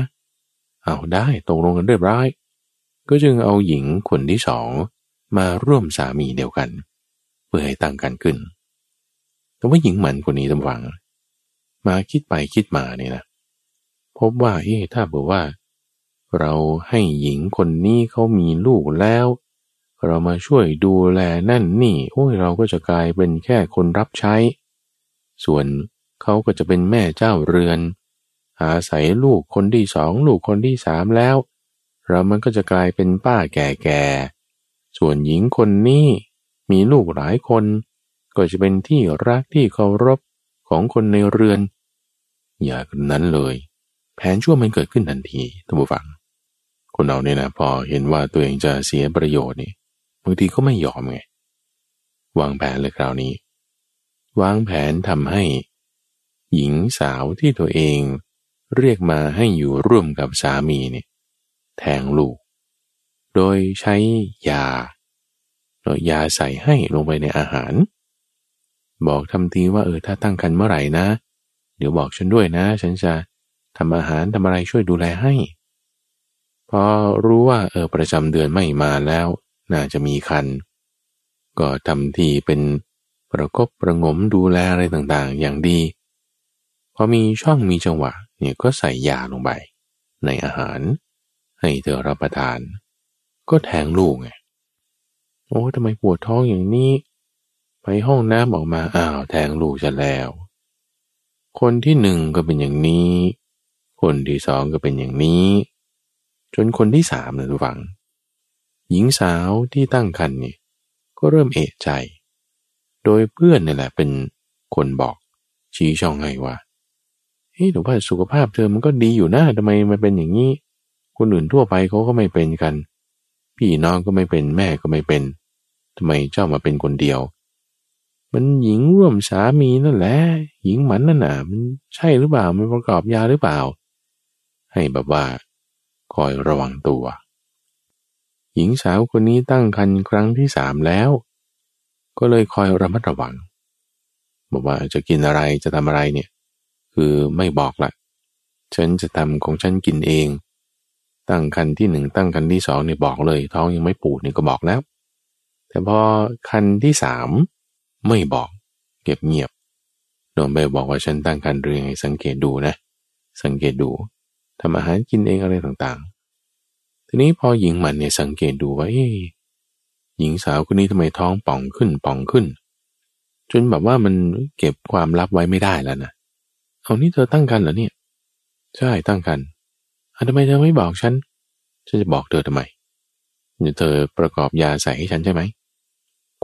เอาได้ตกลงกันเรียบร้อย ก็จึงเอาหญิงคนที่สองมาร่วมสามีเดียวกันเพื่อให้ตั้งกันขึ้น แต่ว่าหญิงหมันคนนี้ตำวัง มาคิดไปคิดมาเนี่ยนะ พบว่าเอ๊ถ้าบอกว่า เราให้หญิงคนนี้เขามีลูกแล้ว เรามาช่วยดูแลนั่นนี่ โอ้ยเราก็จะกลายเป็นแค่คนรับใช้ ส่วนเขาก็จะเป็นแม่เจ้าเรือน อาศัยลูกคนที่สองลูกคนที่สามแล้ว เรามันก็จะกลายเป็นป้าแก่ๆ ส่วนหญิงคนนี้ มีลูกหลายคน ก็จะเป็นที่รักที่เคารพของคนในเรือน อย่างนั้นเลย แผนชั่วมันเกิดขึ้นทันทีท่านผู้ฟัง คนเราเนี่ยนะพอเห็นว่าตัวเองจะเสียประโยชน์นี่บางทีก็ไม่ยอมไงวางแผนเลยคราวนี้ วางแผนทำให้ หญิงสาวที่ตัวเองเรียกมาให้อยู่ร่วมกับสามีเนี่ยแทงลูก โดยใช้ยา โดยยาใส่ให้ลงไปในอาหาร บอกทำทีว่าเออถ้าตั้งคันเมื่อไหร่นะ เดี๋ยวบอกฉันด้วยนะ ฉันจะทำอาหารทำอะไรช่วยดูแลให้ พอรู้ว่าเออประจำเดือนไม่มาแล้ว น่าจะมีคัน ก็ทำทีเป็นประกบประงมดูแลอะไรต่างๆ อย่างดี พอมีช่องมีจังหวะเนี่ยก็ใส่ยาลงไป ในอาหาร ให้เธอรับประทาน ก็แทงลูกไง โอ้ทำไมปวดท้องอย่างนี้ ไปห้องน้ำออกมาอ้าวแทงลูกจะแล้ว คนที่หนึ่งก็เป็นอย่างนี้ คนที่สองก็เป็นอย่างนี้ จนคนที่สามนะทุกฝัง หญิงสาวที่ตั้งครรภ์นี่ก็เริ่มเอะใจ โดยเพื่อนนี่แหละเป็นคนบอก ชี้ช่องให้ว่าเฮ้ยแต่ว่าสุขภาพเธอมันก็ดีอยู่นะทำไมมันเป็นอย่างนี้ คนอื่นทั่วไปเขาก็ไม่เป็นกัน พี่น้องก็ไม่เป็นแม่ก็ไม่เป็น ทำไมเจ้ามาเป็นคนเดียว มันหญิงร่วมสามีนั่นแหละ หญิงหมันนั่นน่ะ มันใช่หรือเปล่า มันประกอบยาหรือเปล่า ให้แบบว่า คอยระวังตัว หญิงสาวคนนี้ตั้งครรภ์ครั้งที่สามแล้ว ก็เลยคอยระมัดระวัง บอกว่าจะกินอะไรจะทำอะไรเนี่ย คือไม่บอกละฉันจะทำของฉันกินเอง ตั้งคันที่หนึ่งตั้งคันที่สองเนี่ยบอกเลย ท้องยังไม่ปูดเนี่ยก็บอกแล้ว แต่พอคันที่สามไม่บอก เก็บเงียบโดนไปบอกว่าฉันตั้งคันเรื่องไงสังเกตดูนะ สังเกตดูทำอาหารกินเองอะไรต่างๆ ทีนี้พอหญิงมันเนี่ยสังเกตดูว่าหญิงสาวคนนี้ทำไมท้องป่องขึ้นป่องขึ้น จนแบบว่ามันเก็บความลับไว้ไม่ได้แล้วนะเอานี่เธอตั้งกันเหรอเนี่ย ใช่ตั้งกันทำไมเธอไม่บอกฉัน ฉันจะบอกเธอทำไมเธอประกอบยาใส่ให้ฉันใช่ไหม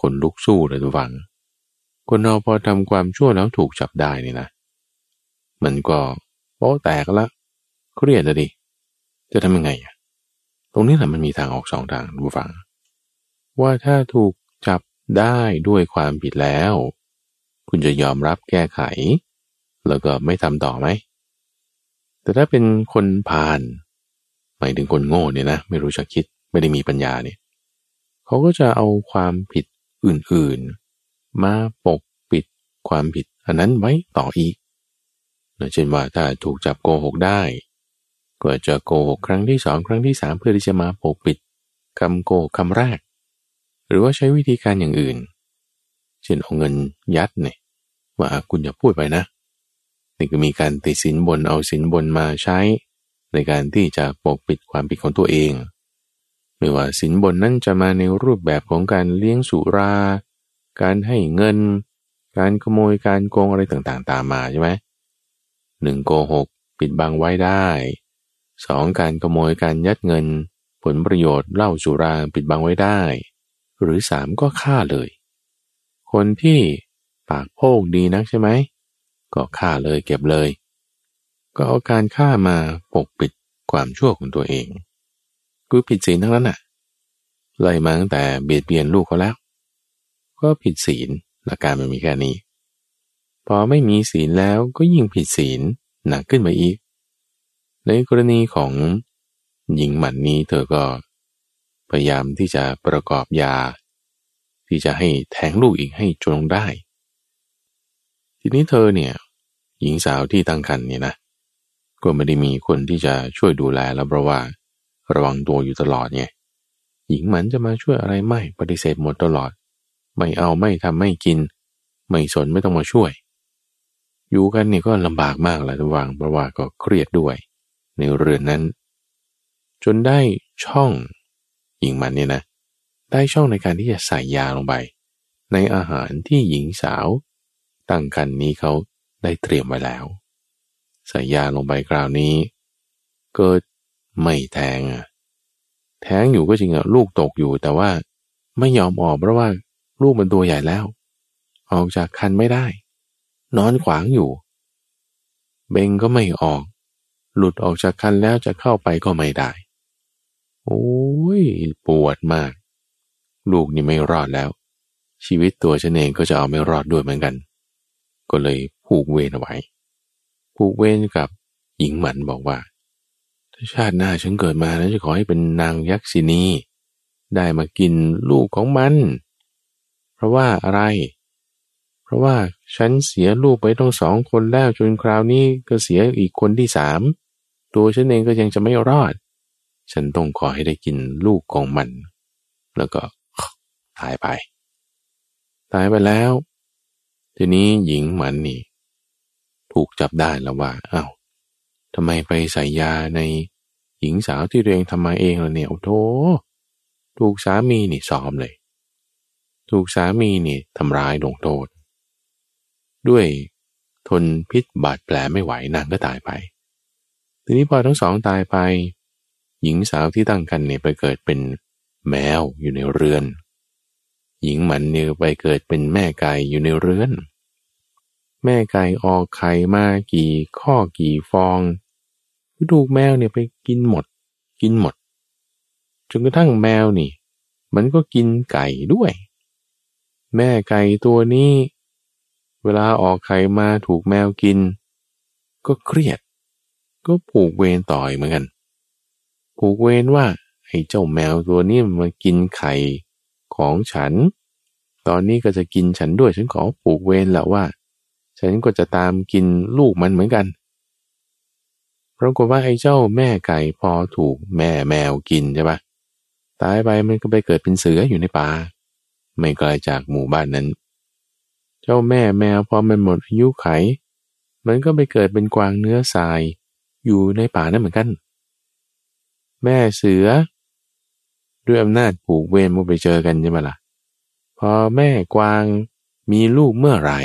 คนลุกสู้เลยทุกฝัง คนเราพอทำความชั่วแล้วถูกจับได้นี่นะ มันก็โป๊แตกละเครียดเลดิ จะทำยังไงอะ ตรงนี้แหละมันมีทางออกสองทางทุกฝัง ว่าถ้าถูกจับได้ด้วยความผิดแล้ว คุณจะยอมรับแก้ไข แล้วก็ไม่ทำต่อไหม แต่ถ้าเป็นคนพาลหมายถึงคนโง่เนี่ยนะ ไม่รู้จะคิดไม่ได้มีปัญญาเนี่ย เขาก็จะเอาความผิด อื่นๆ มาปกปิดความผิดอันนั้นไว้ต่ออีกเช่นว่าถ้าถูกจับโกหกได้ ก็จะโกหกครั้งที่สองครั้งที่สามเพื่อที่จะมาปกปิดคำโกหกคำแรก หรือว่าใช้วิธีการอย่างอื่น เช่นเอาเงินยัดเนี่ยว่าคุณอย่าพูดไปนะ นี่ก็มีการติดสินบนเอาสินบนมาใช้ ในการที่จะปกปิดความผิดของตัวเอง ไม่ว่าสินบนนั้นจะมาในรูปแบบของการเลี้ยงสุรา การให้เงิน การขโมยการโกงอะไรต่างๆ ตามมาใช่ไหมหนึ่งโกหกปิดบังไว้ได้สองการขโมยการยัดเงิน ผลประโยชน์เล่าสุราปิดบังไว้ได้ หรือสามก็ฆ่าเลย คนที่ปากโพกดีนักใช่ไหมก็ฆ่าเลยเก็บเลย ก็เอาการฆ่ามาปกปิดความชั่วของตัวเอง กูผิดศีลทั้งนั้นน่ะไล่มาตั้งแต่เบียดเบียนลูกเขาแล้ว ก็ผิดศีลหลักการมันมีแค่นี้ พอไม่มีศีลแล้วก็ยิ่งผิดศีลหนักขึ้นมาอีก ในกรณีของหญิงหมันนี้เธอก็ พยายามที่จะประกอบยา ที่จะให้แทงลูกอีกให้จนลงได้ ทีนี้เธอเนี่ย หญิงสาวที่ตั้งครรภ์เนี่ยนะ ก็ไม่ได้มีคนที่จะช่วยดูแลแล้วเพราะว่า ระวังตัวอยู่ตลอดไงหญิงหมันจะมาช่วยอะไรไม่ปฏิเสธหมดตลอด ไม่เอาไม่ทำไม่กิน ไม่สนไม่ต้องมาช่วย อยู่กันนี่ก็ลำบากมากแหละระวังเพราะว่าก็เครียดด้วย ในเรือนนั้น จนได้ช่องหญิงมันเนี่ยนะ ได้ช่องในการที่จะใส่ยาลงไป ในอาหารที่หญิงสาว ตั้งกันนี้เขาได้เตรียมไว้แล้ว ใส่ยาลงไปคราวนี้ เกิด ไม่แทงอะแทงอยู่ก็จริงอะลูกตกอยู่แต่ว่าไม่ยอมออกเพราะว่าลูกมันตัวใหญ่แล้ว ออกจากคันไม่ได้ นอนขวางอยู่ เบงก็ไม่ออก หลุดออกจากคันแล้วจะเข้าไปก็ไม่ได้ โอ้ยปวดมาก ลูกนี่ไม่รอดแล้ว ชีวิตตัวฉันเองก็จะเอาไม่รอดด้วยเหมือนกัน ก็เลยผูกเวรเอาไว้ผูกเวรกับหญิงหมันบอกว่า ถ้าชาติหน้าฉันเกิดมาแล้วจะขอให้เป็นนางยักษินี ได้มากินลูกของมัน เพราะว่าอะไร เพราะว่าฉันเสียลูกไปต้องสองคนแล้วจนคราวนี้ก็เสียอีกคนที่สามตัวฉันเองก็ยังจะไม่รอด ฉันต้องขอให้ได้กินลูกของมัน แล้วก็ตายไป ตายไปแล้ว ทีนี้หญิงหมันนี่ ถูกจับได้แล้วว่าอา้าว ทำไมไปใส่ยาในหญิงสาวที่ตัวเองทำมาเองล่ะเนี่ยโอ้โถถูกสามีนี่ซ้อมเลย ถูกสามีนี่ทำร้ายลงโทษ ด้วยทนพิษบาดแผลไม่ไหวนางก็ตายไป ทีนี้พอทั้งสองตายไป หญิงสาวที่ตั้งกันเนี่ยไปเกิดเป็นแมวอยู่ในเรือน หญิงหมันเนี่ยไปเกิดเป็นแม่ไก่อยู่ในเรือน แม่ไก่ออกไข่มากี่ข้อกี่ฟองถูกแมวเนี่ยไปกินหมด กินหมดจนกระทั่งแมวนี่ มันก็กินไก่ด้วย แม่ไก่ตัวนี้ เวลาออกไข่มาถูกแมวกิน ก็เครียด ก็ผูกเวรต่อยเหมือนกันผูกเวรว่าไอ้เจ้าแมวตัวนี้มันมากินไข่ของฉัน ตอนนี้ก็จะกินฉันด้วยฉันขอผูกเวรแหละว่า ฉันก็จะตามกินลูกมันเหมือนกันปรากฏว่าไอ้เจ้าแม่ไก่พอถูกแม่แมวกินใช่ปะตายไปมันก็ไปเกิดเป็นเสืออยู่ในป่าไม่ไกลาจากหมู่บ้านนั้น เจ้าแม่แมวพอมันหมดอายุไข มันก็ไปเกิดเป็นกวางเนื้อทรายอยู่ในป่านั่นเหมือนกัน แม่เสือ ด้วยอำนาจผูกเวรมาไปเจอกันใช่ไหมล่ะ พอแม่กวางมีลูกเมื่อไหร่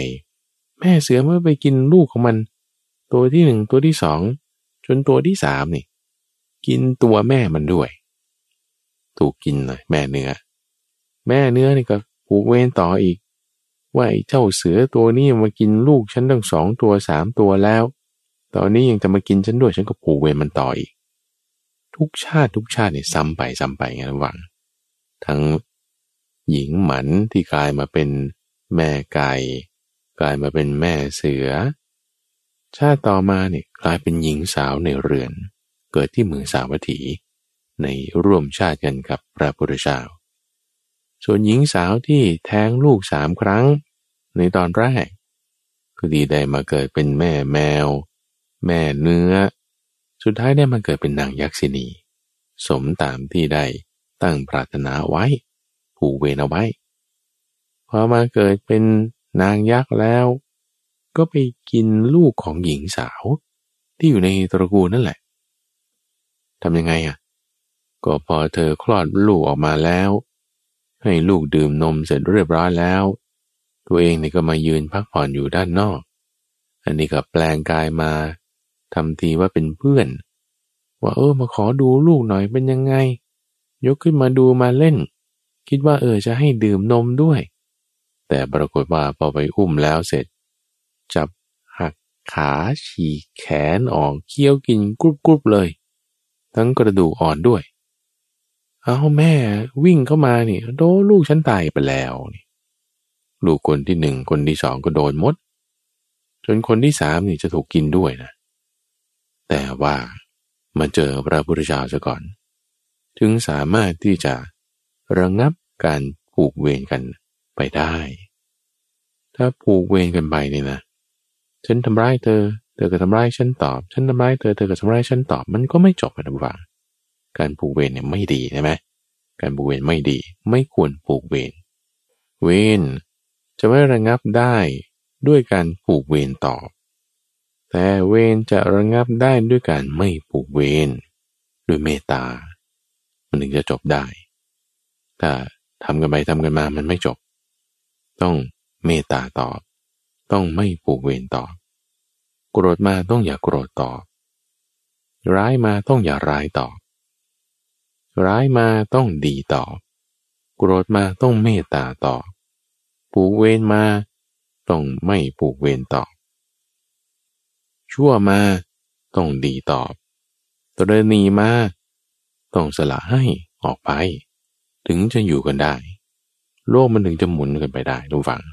แม่เสือเมื่อไปกินลูกของมัน ตัวที่หนึ่งตัวที่สองจนตัวที่สามนี่ กินตัวแม่มันด้วย ถูกกินเลยแม่เนื้อ แม่เนื้อนี่ก็ผูกเวรต่ออีก ว่าไอ้เจ้าเสือตัวนี้มากินลูกฉันตั้งสองตัวสามตัวแล้ว ตอนนี้ยังจะมากินฉันด้วยฉันก็ผูกเวรมันต่ออีก ทุกชาติทุกชาติเนี่ยซ้ำไปซ้ำไปไงระหว่างทั้งหญิงหมันที่กลายมาเป็นแม่ไก่ กลายมาเป็นแม่เสือ ชาติต่อมาเนี่ยกลายเป็นหญิงสาวในเรือน เกิดที่เมืองสาวัตถี ในร่วมชาติกันกับพระพุทธเจ้า ส่วนหญิงสาวที่แท้งลูกสามครั้งในตอนแรกก็ดีได้มาเกิดเป็นแม่แมว แม่เนื้อ สุดท้ายได้มาเกิดเป็นนางยักษินี สมตามที่ได้ตั้งปรารถนาไว้ ผูกเวรเอาไว้พอมาเกิดเป็น นางยักษ์แล้ว ก็ไปกินลูกของหญิงสาว ที่อยู่ในตระกูลนั่นแหละทำยังไงอะ ก็พอเธอคลอดลูกออกมาแล้ว ให้ลูกดื่มนมเสร็จเรียบร้อยแล้ว ตัวเองนี่ก็มายืนพักผ่อนอยู่ด้านนอก อันนี้ก็แปลงกายมาทำทีว่าเป็นเพื่อน ว่าเออมาขอดูลูกหน่อยเป็นยังไง ยกขึ้นมาดูมาเล่น คิดว่าเออจะให้ดื่มนมด้วย แต่ปรากฏว่าพอไปอุ้มแล้วเสร็จ จับหักขาฉีกแขนออกเคี้ยวกินกรุบกรุบเลย ทั้งกระดูกอ่อนด้วย เอาแม่วิ่งเข้ามานี่โดลูกฉันตายไปแล้วนี่ลูกคนที่หนึ่งคนที่สองก็โดนมด จนคนที่สามนี่จะถูกกินด้วยนะ แต่ว่ามาเจอพระพุทธเจ้าซะก่อน ถึงสามารถที่จะระงับการผูกเวรกัน ไปได้ ถ้าผูกเวรกันไปเนี่ยนะ ฉันทำร้ายเธอ เธอก็ทำร้ายฉันตอบ ฉันทำร้ายเธอ เธอก็ทำร้ายฉันตอบ มันก็ไม่จบนะทุกฝัง การผูกเวรเนี่ยไม่ดีใช่ไหมการผูกเวรไม่ดี ไม่ควรผูกเวร เวรจะไม่ระงับได้ด้วยการผูกเวรตอบ แต่เวรจะระงับได้ด้วยการไม่ผูกเวร ด้วยเมตตา มันถึงจะจบได้ ถ้าทำกันไปทำกันมา มันไม่จบ ต้องเมตตาตอบ ต้องไม่ผูกเวรตอบ โกรธมาต้องอย่าโกรธตอบ ร้ายมาต้องอย่าร้ายตอบ ร้ายมาต้องดีตอบ โกรธมาต้องเมตตาตอบผูกเวรมา ต้องไม่ผูกเวรตอบ ชั่วมาต้องดีตอบตรณีมา ต้องสละให้ออกไป ถึงจะอยู่กันได้ โลกมันถึงจะหมุนกันไปได้ทุกฝัง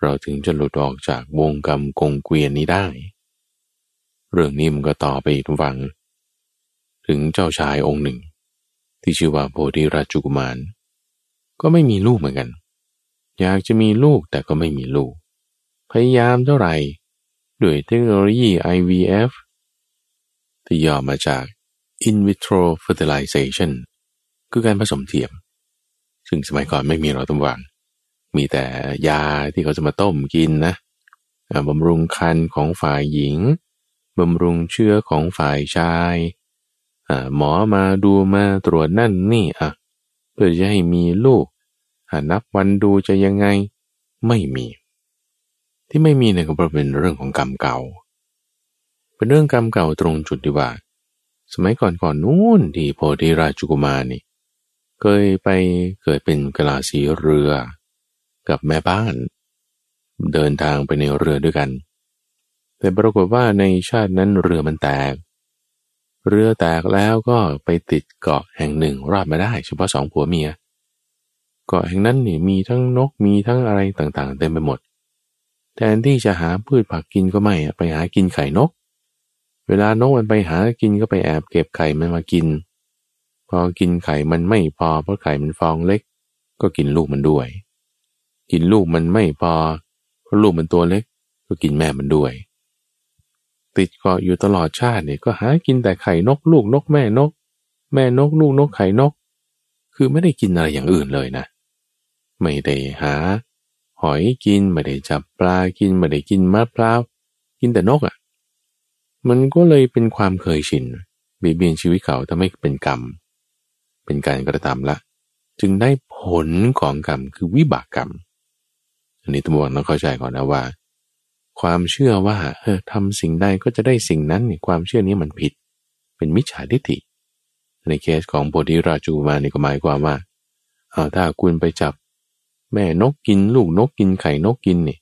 เราถึงจะหลุดออกจากวงกรรมกงเกวียนนี้ได้ เรื่องนี้มันก็ต่อไปอีกฝัง ถึงเจ้าชายองค์หนึ่ง ที่ชื่อว่าโพธิราชกุมาร ก็ไม่มีลูกเหมือนกัน อยากจะมีลูกแต่ก็ไม่มีลูก พยายามเท่าไหร่ด้วยเทคโนโลยี IVF ที่ย่อมาจาก in vitro fertilization คือการผสมเทียม ซึ่งสมัยก่อนไม่มีเราต้องวางมีแต่ยาที่เขาจะมาต้มกินนะบำรุงคันของฝ่ายหญิงบำรุงเชื้อของฝ่ายชายหมอมาดูมาตรวจนั่นนี่อะเพื่อจะให้มีลูกนับวันดูจะยังไงไม่มี ที่ไม่มีเนี่ยก็เพราะเป็นเรื่องของกรรมเก่า เป็นเรื่องกรรมเก่าตรงจุดที่ว่า สมัยก่อนก่อนนู้นที่โพธิราชกุมารนี่ เคยไปเกิดเป็นกลาสีเรือ กับแม่บ้าน เดินทางไปในเรือด้วยกัน แต่ปรากฏว่าในชาตินั้นเรือมันแตก เรือแตกแล้วก็ไปติดเกาะแห่งหนึ่งรอดมาได้ เฉพาะสองผัวเมีย เกาะแห่งนั้นนี่มีทั้งนกมีทั้งอะไรต่างๆ เต็มไปหมด แทนที่จะหาพืชผักกินก็ไม่ไปหากินไข่นก เวลานกมันไปหากินก็ไปแอบเก็บไข่มันมากิน อกินไข่มันไม่พอเพราะไข่มันฟองเล็ก ก็กินลูกมันด้วย กินลูกมันไม่พอเพราะลูกมันตัวเล็ก ก็กินแม่มันด้วย ติดเกาะอยู่ตลอดชาติเนี่ยก็หากินแต่ไข่นกลูกนกแม่นก แม่นกลูกนกไข่นก คือไม่ได้กินอะไรอย่างอื่นเลยนะ ไม่ได้หา หอยกินไม่ได้จับปลากินไม่ได้กินมะพร้าวกินแต่นกอะ่ะ มันก็เลยเป็นความเคยชินเบียเบียนชีวิตเขาทำให้เป็นกรรมเป็นการกระทำละ จึงได้ผลของกรรมคือวิบากกรรม อันนี้ตำรวจต้องเข้าใจก่อนนะว่า ความเชื่อว่าเออทำสิ่งใดก็จะได้สิ่งนั้นเนี่ยความเชื่อนี้มันผิด เป็นมิจฉาทิฏฐิในเคสของโพธิราจูมานี่ก็หมายความว่าเอาถ้าคุณไปจับ แม่นกกิน ลูกนกกินไข่นกกินนี่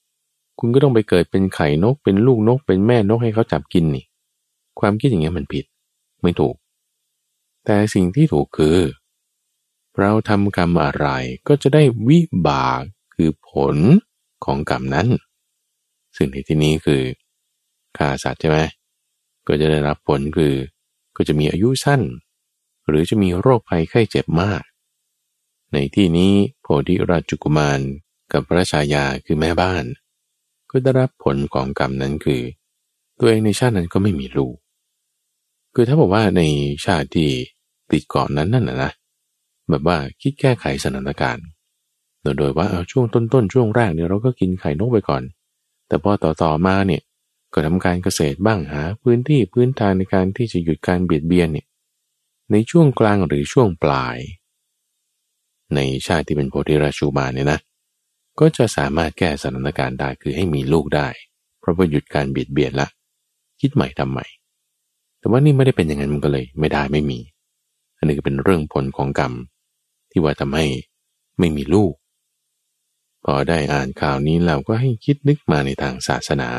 คุณก็ต้องไปเกิดเป็นไข่นกเป็นลูกนกเป็นแม่นกให้เขาจับกินนี่ ความคิดอย่างเงี้ยมันผิด ไม่ถูก แต่สิ่งที่ถูกคือ เราทำกรรมอะไรก็จะได้วิบากคือผลของกรรมนั้น ซึ่งในที่นี้คือฆ่าสัตว์ใช่ไหมก็จะได้รับผลคือก็จะมีอายุสั้น หรือจะมีโรคภัยไข้เจ็บมาก ในที่นี้โพธิราชกุมารกับพระชายาคือแม่บ้าน ก็ได้รับผลของกรรมนั้นคือ ตัวเองในชาตินั้นก็ไม่มีลูก คือถ้าบอกว่าในชาติที่ติดเกาะนนั้นนั่นนะแบบว่าคิดแก้ไขสถานการณ์โดยโดยว่าเอาช่วงต้นๆช่วงแรกเนี่ยเราก็กินไข่นกไปก่อน แต่พอต่อต่อมาเนี่ยก็ทำการเกษตรบ้างหาพื้นที่พื้นทางในการที่จะหยุดการเบียดเบียนเนี่ยในช่วงกลางหรือช่วงปลาย ในชาติที่เป็นโพธิราชูมาเนี่ยนะ ก็จะสามารถแก้สถานการณ์ได้คือให้มีลูกได้ เพราะว่าหยุดการเบียดเบียนละ คิดใหม่ทำใหม่ แต่ว่านี่ไม่ได้เป็นอย่างนั้นมันก็เลย ไม่ได้ไม่มี อันนี้ก็เป็นเรื่องผลของกรรม ที่ว่าทำให้ไม่มีลูก พอได้อ่านข่าวนี้เราก็ให้คิดนึกมาในทางศาสนา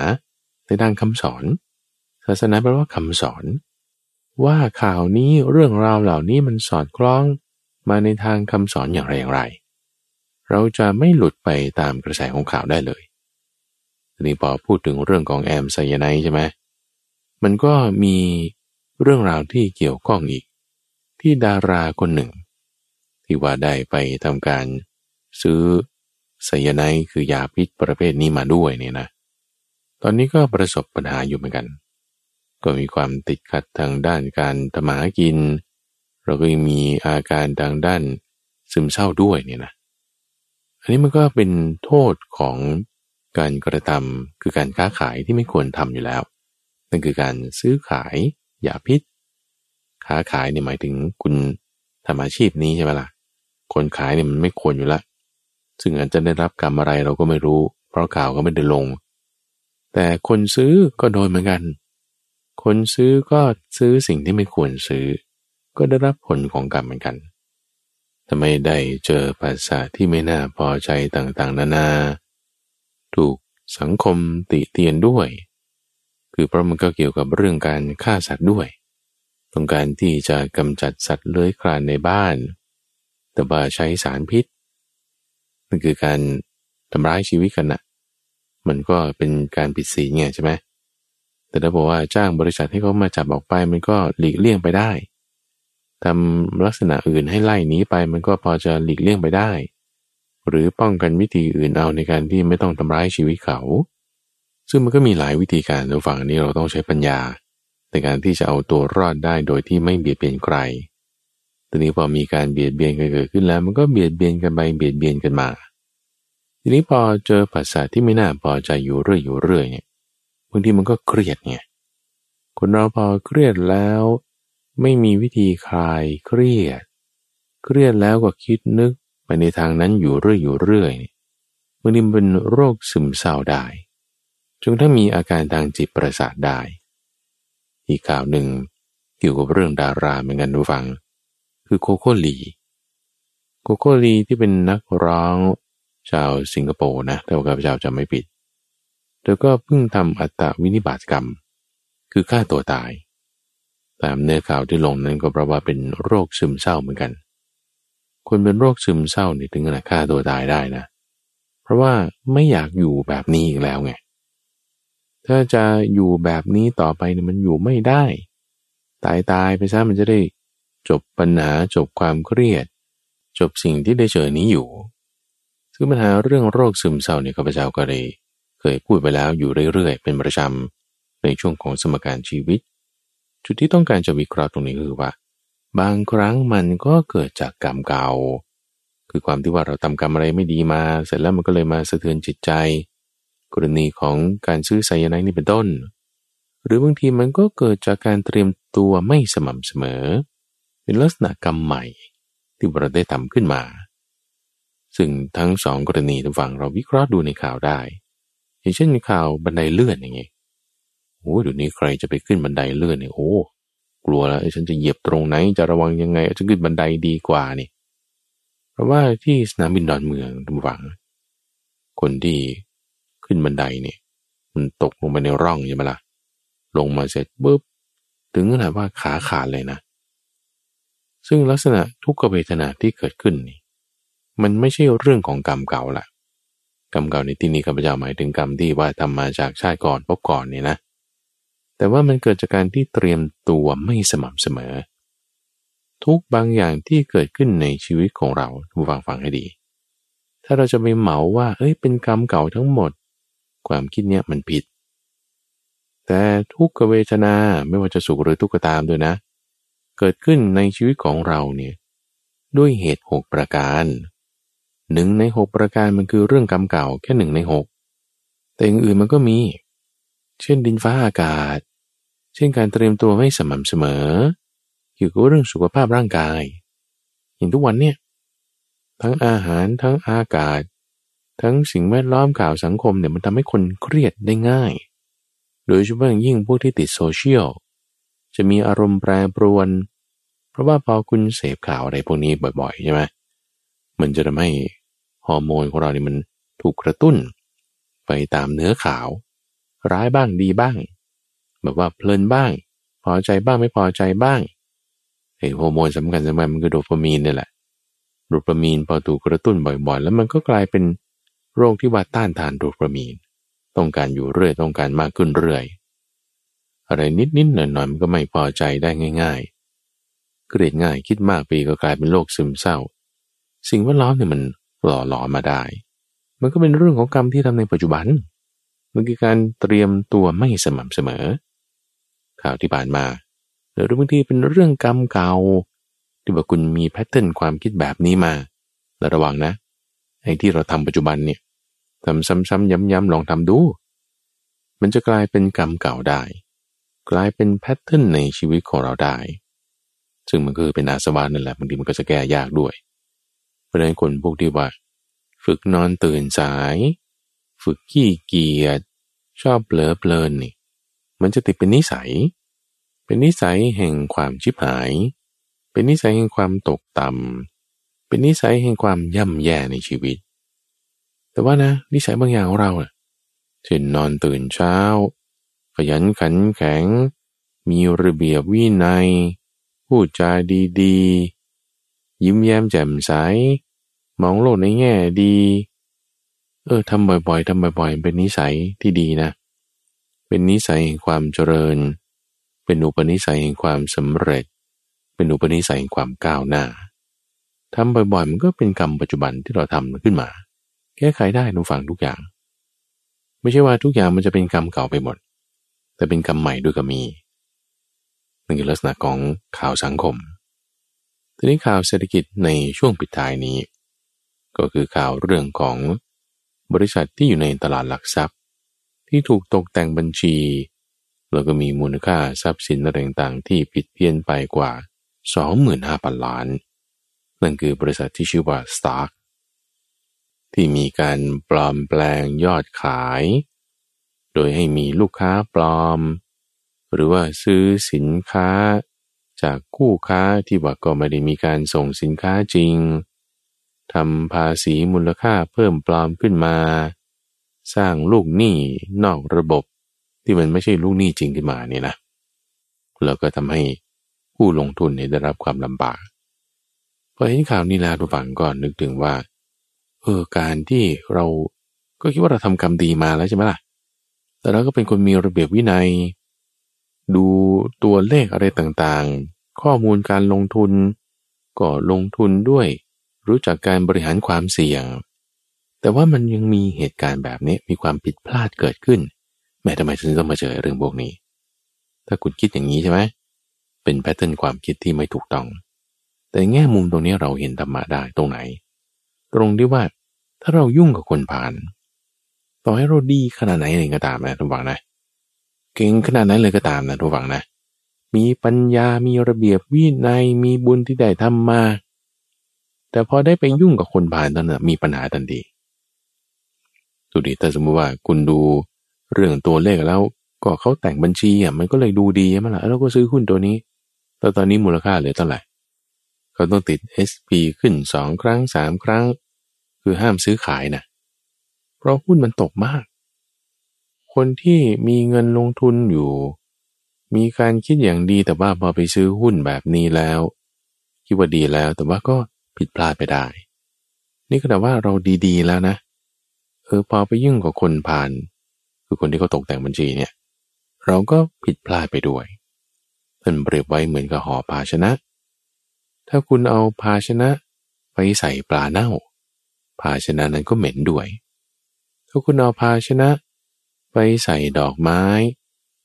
ในทางคำสอน ศาสนาแปลว่าคำสอน ว่าข่าวนี้เรื่องราวเหล่านี้มันสอดคล้องมาในทางคำสอนอย่างไรอย่างไร เราจะไม่หลุดไปตามกระแสของข่าวได้เลยทีนี้พอพูดถึงเรื่องของแอมไซยาไนใช่ไหม มันก็มีเรื่องราวที่เกี่ยวข้องอีก ที่ดาราคนหนึ่ง ที่ว่าได้ไปทำการซื้อไซยาไนคือยาพิษประเภทนี้มาด้วยเนี่ยนะ ตอนนี้ก็ประสบปัญหาอยู่เหมือนกัน ก็มีความติดขัดทางด้านการทำมาหากิน เราก็ยังมีอาการทางด้านซึมเศร้าด้วยเนี่ยนะ อันนี้มันก็เป็นโทษของการกระทำคือการค้าขายที่ไม่ควรทำอยู่แล้ว นั่นคือการซื้อขายยาพิษ ค้าขายเนี่ยหมายถึงคุณทำอาชีพนี้ใช่ไหมละ่ะ คนขายเนี่ยมันไม่ควรอยู่ละ ซึ่งอาจจะได้รับกรรมอะไรเราก็ไม่รู้ เพราะข่าวก็ไม่ได้ลง แต่คนซื้อก็โดนเหมือนกัน คนซื้อก็ซื้อสิ่งที่ไม่ควรซื้อ ก็ได้รับผลของกรรมเหมือนกันทำไมได้เจอภาษาที่ไม่น่าพอใจต่างๆ นานา ถูกสังคมติเตียนด้วย คือเพราะมันก็เกี่ยวกับเรื่องการฆ่าสัตว์ด้วย ต้องการที่จะกำจัดสัตว์เลื้อยคลานในบ้าน แต่ว่าใช้สารพิษ นั่นคือการทำร้ายชีวิตกันนะ่ะ มันก็เป็นการผิดศีลไงใช่ไหมแต่ถ้าบอกว่าจ้างบริษัทให้เขามาจับออกไปมันก็หลีกเลี่ยงไปได้ทำลักษณะอื่นให้ไล่นี้ไปมันก็พอจะหลีกเลี่ยงไปได้ หรือป้องกันวิธีอื่นเอาในการที่ไม่ต้องทำร้ายชีวิตเขา ซึ่งมันก็มีหลายวิธีการในฝั่งนี้เราต้องใช้ปัญญา ในการที่จะเอาตัวรอดได้โดยที่ไม่เบียดเบียนใครทีนี้พอมีการเบียดเบียนกันเกิดขึ้นแล้ว มันก็เบียดเบียนกันไปเบียดเบียนกันมา ทีนี้พอเจอภาษาที่ไม่น่าพอใจอยู่เรื่อยอยู่เรื่อยเนี่ยบางทีมันก็เครียดไงคนเราพอเครียดแล้ว ไม่มีวิธีคลายเครียด เครียดแล้วก็คิดนึกไปในทางนั้นอยู่เรื่อยอยู่เรื่อยบางทีมันเป็นโรคซึมเศร้าได้ จนถ้ามีอาการทางจิตประสาทได้ อีกข่าวหนึ่งเกี่ยวกับเรื่องดาราเหมือนกันดูฟัง คือโคโค่ลี โคโค่ลีที่เป็นนักร้องชาวสิงคโปร์นะแต่ว่าข้าพเจ้าจะไม่ผิด เธอก็เพิ่งทำอัตวินิบาตกรรม คือฆ่าตัวตาย ตามเนื้อข่าวที่ลงนั้นก็เพราะว่าเป็นโรคซึมเศร้าเหมือนกัน คนเป็นโรคซึมเศร้านี่ถึงขนาดฆ่าตัวตายได้นะ เพราะว่าไม่อยากอยู่แบบนี้อีกแล้วไง ถ้าจะอยู่แบบนี้ต่อไปเนี่ยมันอยู่ไม่ได้ ตายตายไปซะมันจะได้จบปัญหาจบความเครียด จบสิ่งที่ได้เจอนี้อยู่ ซึ่งปัญหาเรื่องโรคซึมเศร้าเนี่ยข้าพเจ้าก็เลยเคยพูดไปแล้วอยู่เรื่อยๆ เป็นประจำในช่วงของสมการชีวิต จุดที่ต้องการจะวิเคราะห์ตรงนี้คือว่า บางครั้งมันก็เกิดจากกรรมเก่า คือความที่ว่าเราทำกรรมอะไรไม่ดีมา เสร็จแล้วมันก็เลยมาสะเทือนจิตใจ กรณีของการซื้อไซยาไนด์นี่เป็นต้น หรือบางทีมันก็เกิดจากการเตรียมตัวไม่สม่ำเสมอ เป็นลักษณะกรรมใหม่ที่เราได้ทำขึ้นมา ซึ่งทั้งสองกรณีทุกฝั่งเราวิเคราะห์ดูในข่าวได้ อย่างเช่นข่าวบันไดเลื่อนอย่างเงี้ยโอ้เดี๋ยวนี้ใครจะไปขึ้นบันไดเลื่อนเนี่ยโอ้กลัวแล้วฉันจะเหยียบตรงไหนจะระวังยังไงจะขึ้นบันไดดีกว่านี่ เพราะว่าที่สนามบินดอนเมืองทุกฝั่งคนที่ ขึ้นบันไดเนี่ย มันตกลงไปในร่องใช่ไหมละ่ะ ลงมาเสร็จปุ๊บถึงขนาดว่าขาขาดเลยนะ ซึ่งลักษณะทุกขเวทนาที่เกิดขึ้นนี่ มันไม่ใช่เรื่องของกรรมเก่าละกรรมเก่าในที่นี้ข้าพเจ้าหมายถึงกรรมที่ว่าทำมาจากชาติก่อนพบก่อนเนี่ยนะ แต่ว่ามันเกิดจากการที่เตรียมตัวไม่สม่ำเสมอ ทุกบางอย่างที่เกิดขึ้นในชีวิตของเราฟังฟังให้ดี ถ้าเราจะไปเหมาว่า เอ้ยเป็นกรรมเก่าทั้งหมด ความคิดเนี้ยมันผิด แต่ทุกขเวทนาไม่ว่าจะสุขหรือทุกข์ตามด้วยนะ เกิดขึ้นในชีวิตของเราเนี่ยด้วยเหตุหกประการหนึ่งในหกประการมันคือเรื่องกรรมเก่าแค่หนึ่งในหกแต่อื่นมันก็มี เช่นดินฟ้าอากาศ เช่นการเตรียมตัวไม่สม่ำเสมอ เกี่ยวกับเรื่องสุขภาพร่างกาย อย่างทุกวันเนี่ย ทั้งอาหารทั้งอากาศ ทั้งสิ่งแวดล้อมข่าวสังคมเนี่ยมันทำให้คนเครียดได้ง่าย โดยเฉพาะอย่างยิ่งพวกที่ติดโซเชียลจะมีอารมณ์แปรปรวน เพราะว่าพอคุณเสพข่าวอะไรพวกนี้บ่อยๆใช่ไหมมันจะทำให้ฮอร์โมนของเรานี่มันถูกกระตุ้น ไปตามเนื้อข่าว ร้ายบ้างดีบ้าง แบบว่าเพลินบ้าง พอใจบ้างไม่พอใจบ้างไอ้ฮอร์โมนสำคัญสำคัญมันคือโดปามีนนี่แหละโดปามีนพอถูกกระตุ้นบ่อยๆ แล้วมันก็กลายเป็น โรคที่ว่าต้านทานโดปามีน ต้องการอยู่เรื่อยต้องการมากขึ้นเรื่อย อะไรนิดๆหน่อยๆมันก็ไม่พอใจได้ง่ายๆเกลียดง่ายคิดมากปีก็กลายเป็นโรคซึมเศร้า สิ่งแวดล้อมเนี่ยมันหล่อหลอมาได้ มันก็เป็นเรื่องของกรรมที่ทำในปัจจุบัน มันคือการเตรียมตัวไม่สม่ำเสมอ ข่าวที่ผ่านมาหรือบางทีเป็นเรื่องกรรมเก่าที่ว่าคุณมีแพทเทิร์นความคิดแบบนี้มาและระวังนะ ไอ้ที่เราทำปัจจุบันเนี่ยทำซ้ำๆย้ำๆลองทำดู มันจะกลายเป็นกรรมเก่าได้ กลายเป็นแพทเทิร์นในชีวิตของเราได้ ซึ่งมันคือเป็นอาสวะนั่นแหละบางทีมันก็จะแก้ยากด้วยราะนั้นคนพวกที่ว่า ฝึกนอนตื่นสาย ฝึกขี้เกียจชอบเปลอเพลินนี่มันจะติดเป็นนิสัย เป็นนิสัยแห่งความชิบหาย เป็นนิสัยแห่งความตกต่ำ เป็นนิสัยแห่งความย่ำแย่ในชีวิต แต่ว่านะ นิสัยบางอย่างของเราอะเช่นนอนตื่นเช้า ขยันขันแข็ง มีระเบียบวินัย พูดจาดีๆ ยิ้มแย้มแจ่มใส มองโลกในแง่ดี เออทำบ่อยๆทำบ่อยๆ เป็นนิสัยที่ดีนะ เป็นนิสัยแห่งความเจริญ เป็นอุปนิสัยแห่งความสำเร็จ เป็นอุปนิสัยแห่งความก้าวหน้า ทำบ่อยๆมันก็เป็นกรรมปัจจุบันที่เราทำขึ้นมา แก้ไขได้ทุกฝั่งทุกอย่าง ไม่ใช่ว่าทุกอย่างมันจะเป็นกรรมเก่าไปหมด แต่เป็นกรรมใหม่ด้วยก็มีนั่นคือลักษณะของข่าวสังคม ทีนี้ข่าวเศรษฐกิจในช่วงปิดท้ายนี้ ก็คือข่าวเรื่องของบริษัทที่อยู่ในตลาดหลักทรัพย์ ที่ถูกตกแต่งบัญชี แล้วก็มีมูลค่าทรัพย์สินอะไรต่างๆที่ผิดเพี้ยนไปกว่า 25,000 ล้าน นั่นคือบริษัทที่ชื่อว่า Stark ที่มีการปลอมแปลงยอดขาย โดยให้มีลูกค้าปลอม หรือว่าซื้อสินค้า จากคู่ค้าที่ว่าก็ไม่ได้มีการส่งสินค้าจริงทำภาษีมูลค่าเพิ่มปลอมขึ้นมา สร้างลูกหนี้นอกระบบที่มันไม่ใช่ลูกหนี้จริงขึ้นมาเนี่ยนะแล้วก็ทำให้ผู้ลงทุนเนี่ยได้รับความลำบาก พอเห็นข่าวนี้แล้วทุกฝั่งก็นึกถึงว่า เออการที่เราก็คิดว่าเราทำกรรมดีมาแล้วใช่ไหมล่ะ แต่เราก็เป็นคนมีระเบียบวินัย ดูตัวเลขอะไรต่างๆ ข้อมูลการลงทุน ก็ลงทุนด้วย รู้จักการบริหารความเสี่ยง แต่ว่ามันยังมีเหตุการณ์แบบนี้มีความผิดพลาดเกิดขึ้น แม้ทำไมฉันต้องมาเจอเรื่องพวกนี้ ถ้าคุณคิดอย่างนี้ใช่ไหมเป็นแพทเทิร์นความคิดที่ไม่ถูกต้อง แต่แง่มุมตรงนี้เราเห็นธรรมะได้ตรงไหน ตรงที่ว่าถ้าเรายุ่งกับคนผ่าน ต่อให้เราดีขนาดไหนเองก็ตามนะทุกฝังนะ เก่งขนาดไหนเลยก็ตามนะทุกฝังนะ มีปัญญามีระเบียบวินัยมีบุญที่ได้ทำมา แต่พอได้ไปยุ่งกับคนผ่านนั้นมีปัญหาทันทีดูดีแต่สมมติว่าคุณดูเรื่องตัวเลขแล้ว ก็เขาแต่งบัญชีอะมันก็เลยดูดีใช่ไหมล่ะแล้วก็ซื้อหุ้นตัวนี้แต่ตอนนี้มูลค่าเหลือเท่าไหร่ เขาต้องติด SP ขึ้นสองครั้งสามครั้ง คือห้ามซื้อขายนะเพราะหุ้นมันตกมาก คนที่มีเงินลงทุนอยู่ มีการคิดอย่างดีแต่ว่าพอไปซื้อหุ้นแบบนี้แล้ว คิดว่าดีแล้วแต่ว่าก็ผิดพลาดไปได้ นี่ก็แต่ว่าเราดีๆแล้วนะ เออพอไปยุ่งกับคนผ่าน คือคนที่เขาตกแต่งบัญชีเนี่ย เราก็ผิดพลาดไปด้วยท่านเปรียบไว้เหมือนกับห่อภาชนะ ถ้าคุณเอาภาชนะไปใส่ปลาเน่า ภาชนะนั้นก็เหม็นด้วย ถ้าคุณเอาภาชนะ ไปใส่ดอกไม้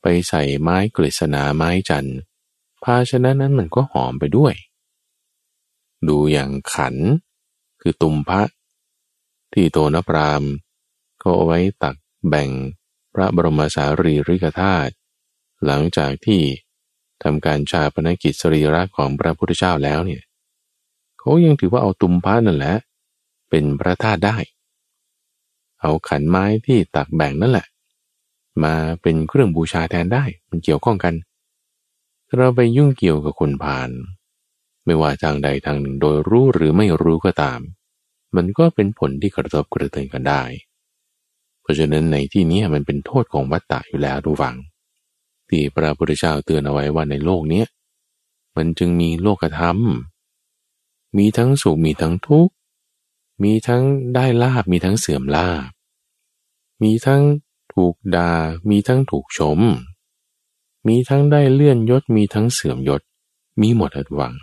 ไปใส่ไม้กฤษณาไม้จันภาชนะนั้นมันก็หอมไปด้วย ดูอย่างขัน คือตุมพระ ที่โตนพรามเขาเอาไว้ตักแบ่งพระบรมสารีริกธาตุหลังจากที่ ทำการชาปนกิจสรีระของพระพุทธเจ้าแล้วเนี่ยเขายังถือว่าเอาตุมพระนั่นแหละ เป็นพระธาตุได้ เอาขันไม้ที่ตักแบ่งนั่นแหละ มาเป็นเครื่องบูชาแทนได้มันเกี่ยวข้องกัน เราไปยุ่งเกี่ยวกับคนผ่าน ไม่ว่าทางใดทางหนึ่งโดยรู้หรือไม่รู้ก็ตาม มันก็เป็นผลที่กระทบกระเทือนกันได้ เพราะฉะนั้นในที่นี้มันเป็นโทษของวัตตะอยู่แล้วดูฟัง ที่พระพุทธเจ้าเตือนเอาไว้ว่าในโลกนี้มันจึงมีโลกธรรม มีทั้งสุขมีทั้งทุกข์ มีทั้งได้ลาบมีทั้งเสื่อมลาบ มีทั้งถูกดา่ามีทั้งถูกชม มีทั้งได้เลื่อนยศมีทั้งเสื่อมยศ มีหมดอดหวัง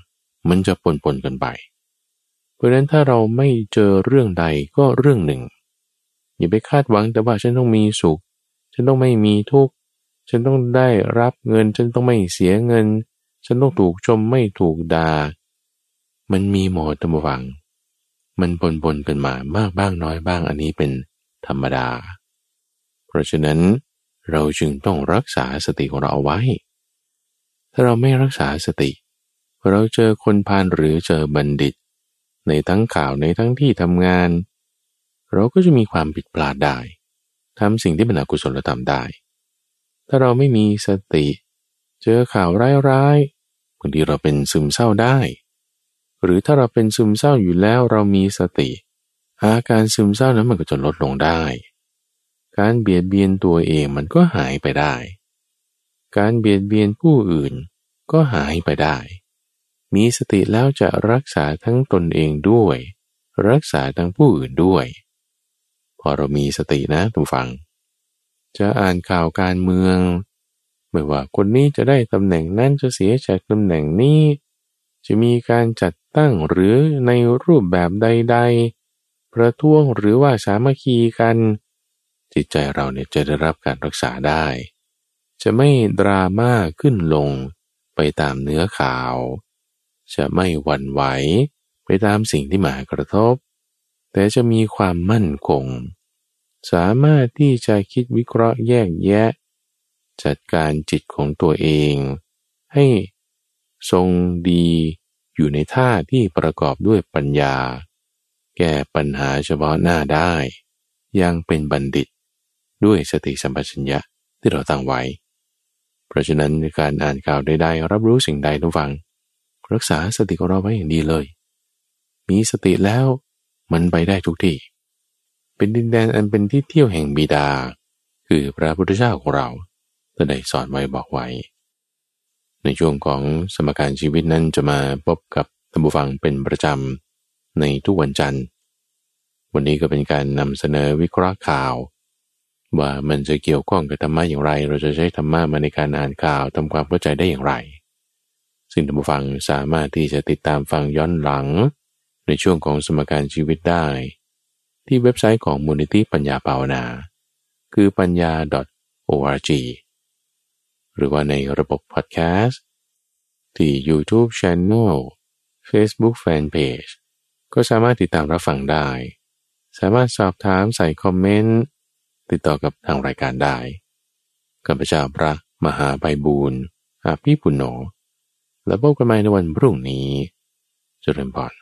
มันจะปนปนกันไปเพราะนั้นถ้าเราไม่เจอเรื่องใดก็เรื่องหนึ่ง อย่าไปคาดหวังแต่ว่าฉันต้องมีสุข ฉันต้องไม่มีทุกข์ ฉันต้องได้รับเงิน ฉันต้องไม่เสียเงิน ฉันต้องถูกชมไม่ถูกดา่า มันมีหมดตั้งวัง มันปนปนกันมามากบ้างน้อยบ้างอันนี้เป็นธรรมดา เพราะฉะนั้นเราจึงต้องรักษาสติของเราเอาไว้ ถ้าเราไม่รักษาสติ เราเจอคนพาลหรือเจอบัณฑิต ในทั้งข่าวในทั้งที่ทำงาน เราก็จะมีความผิดพลาดได้ทำสิ่งที่เป็นอกุศลธรรมได้ ถ้าเราไม่มีสติ เจอข่าวร้ายๆบางทีเราเป็นซึมเศร้าได้ หรือถ้าเราเป็นซึมเศร้าอยู่แล้วเรามีสติ อาการซึมเศร้านั้นมันก็จะลดลงได้ การเบียดเบียนตัวเองมันก็หายไปได้ การเบียดเบียนผู้อื่นก็หายไปได้ มีสติแล้วจะรักษาทั้งตนเองด้วย รักษาทั้งผู้อื่นด้วย พอเรามีสตินะทุกฟัง จะอ่านข่าวการเมืองไม่ว่าคนนี้จะได้ตำแหน่งนั้นจะเสียจากตำแหน่งนี้ จะมีการจัดตั้งหรือในรูปแบบใด ๆ ประท้วงหรือว่าสามัคคีกัน จิตใจเราเนี่ยจะได้รับการรักษาได้ จะไม่ดราม่าขึ้นลงไปตามเนื้อข่าว จะไม่หวั่นไหวไปตามสิ่งที่มากระทบ แต่จะมีความมั่นคง สามารถที่จะคิดวิเคราะห์แยกแยะ จัดการจิตของตัวเอง ให้ทรงดีอยู่ในท่าที่ประกอบด้วยปัญญา แก้ปัญหาเฉพาะหน้าได้ยังเป็นบัณฑิตด้วยสติสัมปชัญญะที่เราตั้งไว้ เพราะฉะนั้นการอ่านข่าวใดๆรับรู้สิ่งใดทุกฝัง รักษาสติของเราไว้อย่างดีเลย มีสติแล้วมันไปได้ทุกที่ เป็นดินแดนอันเป็นที่เที่ยวแห่งบิดา คือพระพุทธเจ้าของเราได้สอนไว้บอกไว้ ในช่วงของสมการชีวิตนั้นจะมาพบกับท่านผู้ฟังเป็นประจำในทุกวันจันทร์ วันนี้ก็เป็นการนำเสนอวิเคราะห์ข่าว ว่ามันจะเกี่ยวข้องกับธรรมะอย่างไร เราจะใช้ธรรมะมาในการอ่านข่าวทำความเข้าใจได้อย่างไร ซึ่งท่านผู้ฟังสามารถที่จะติดตามฟังย้อนหลัง ในช่วงของสมการชีวิตได้ ที่เว็บไซต์ของมูลนิธิปัญญาภาวนา คือปัญญา .org หรือว่าในระบบพอดแคสต์ที่ YouTube Channel Facebook Fanpage ก็สามารถติดตามรับฟังได้ สามารถสอบถามใส่คอมเมนต์ ติดต่อกับทางรายการได้กับพระเจ้าพระมหาไพบูรณ์อาภีปุณโญแล้วพบกันใหม่ในวันพรุ่งนี้เจริญพร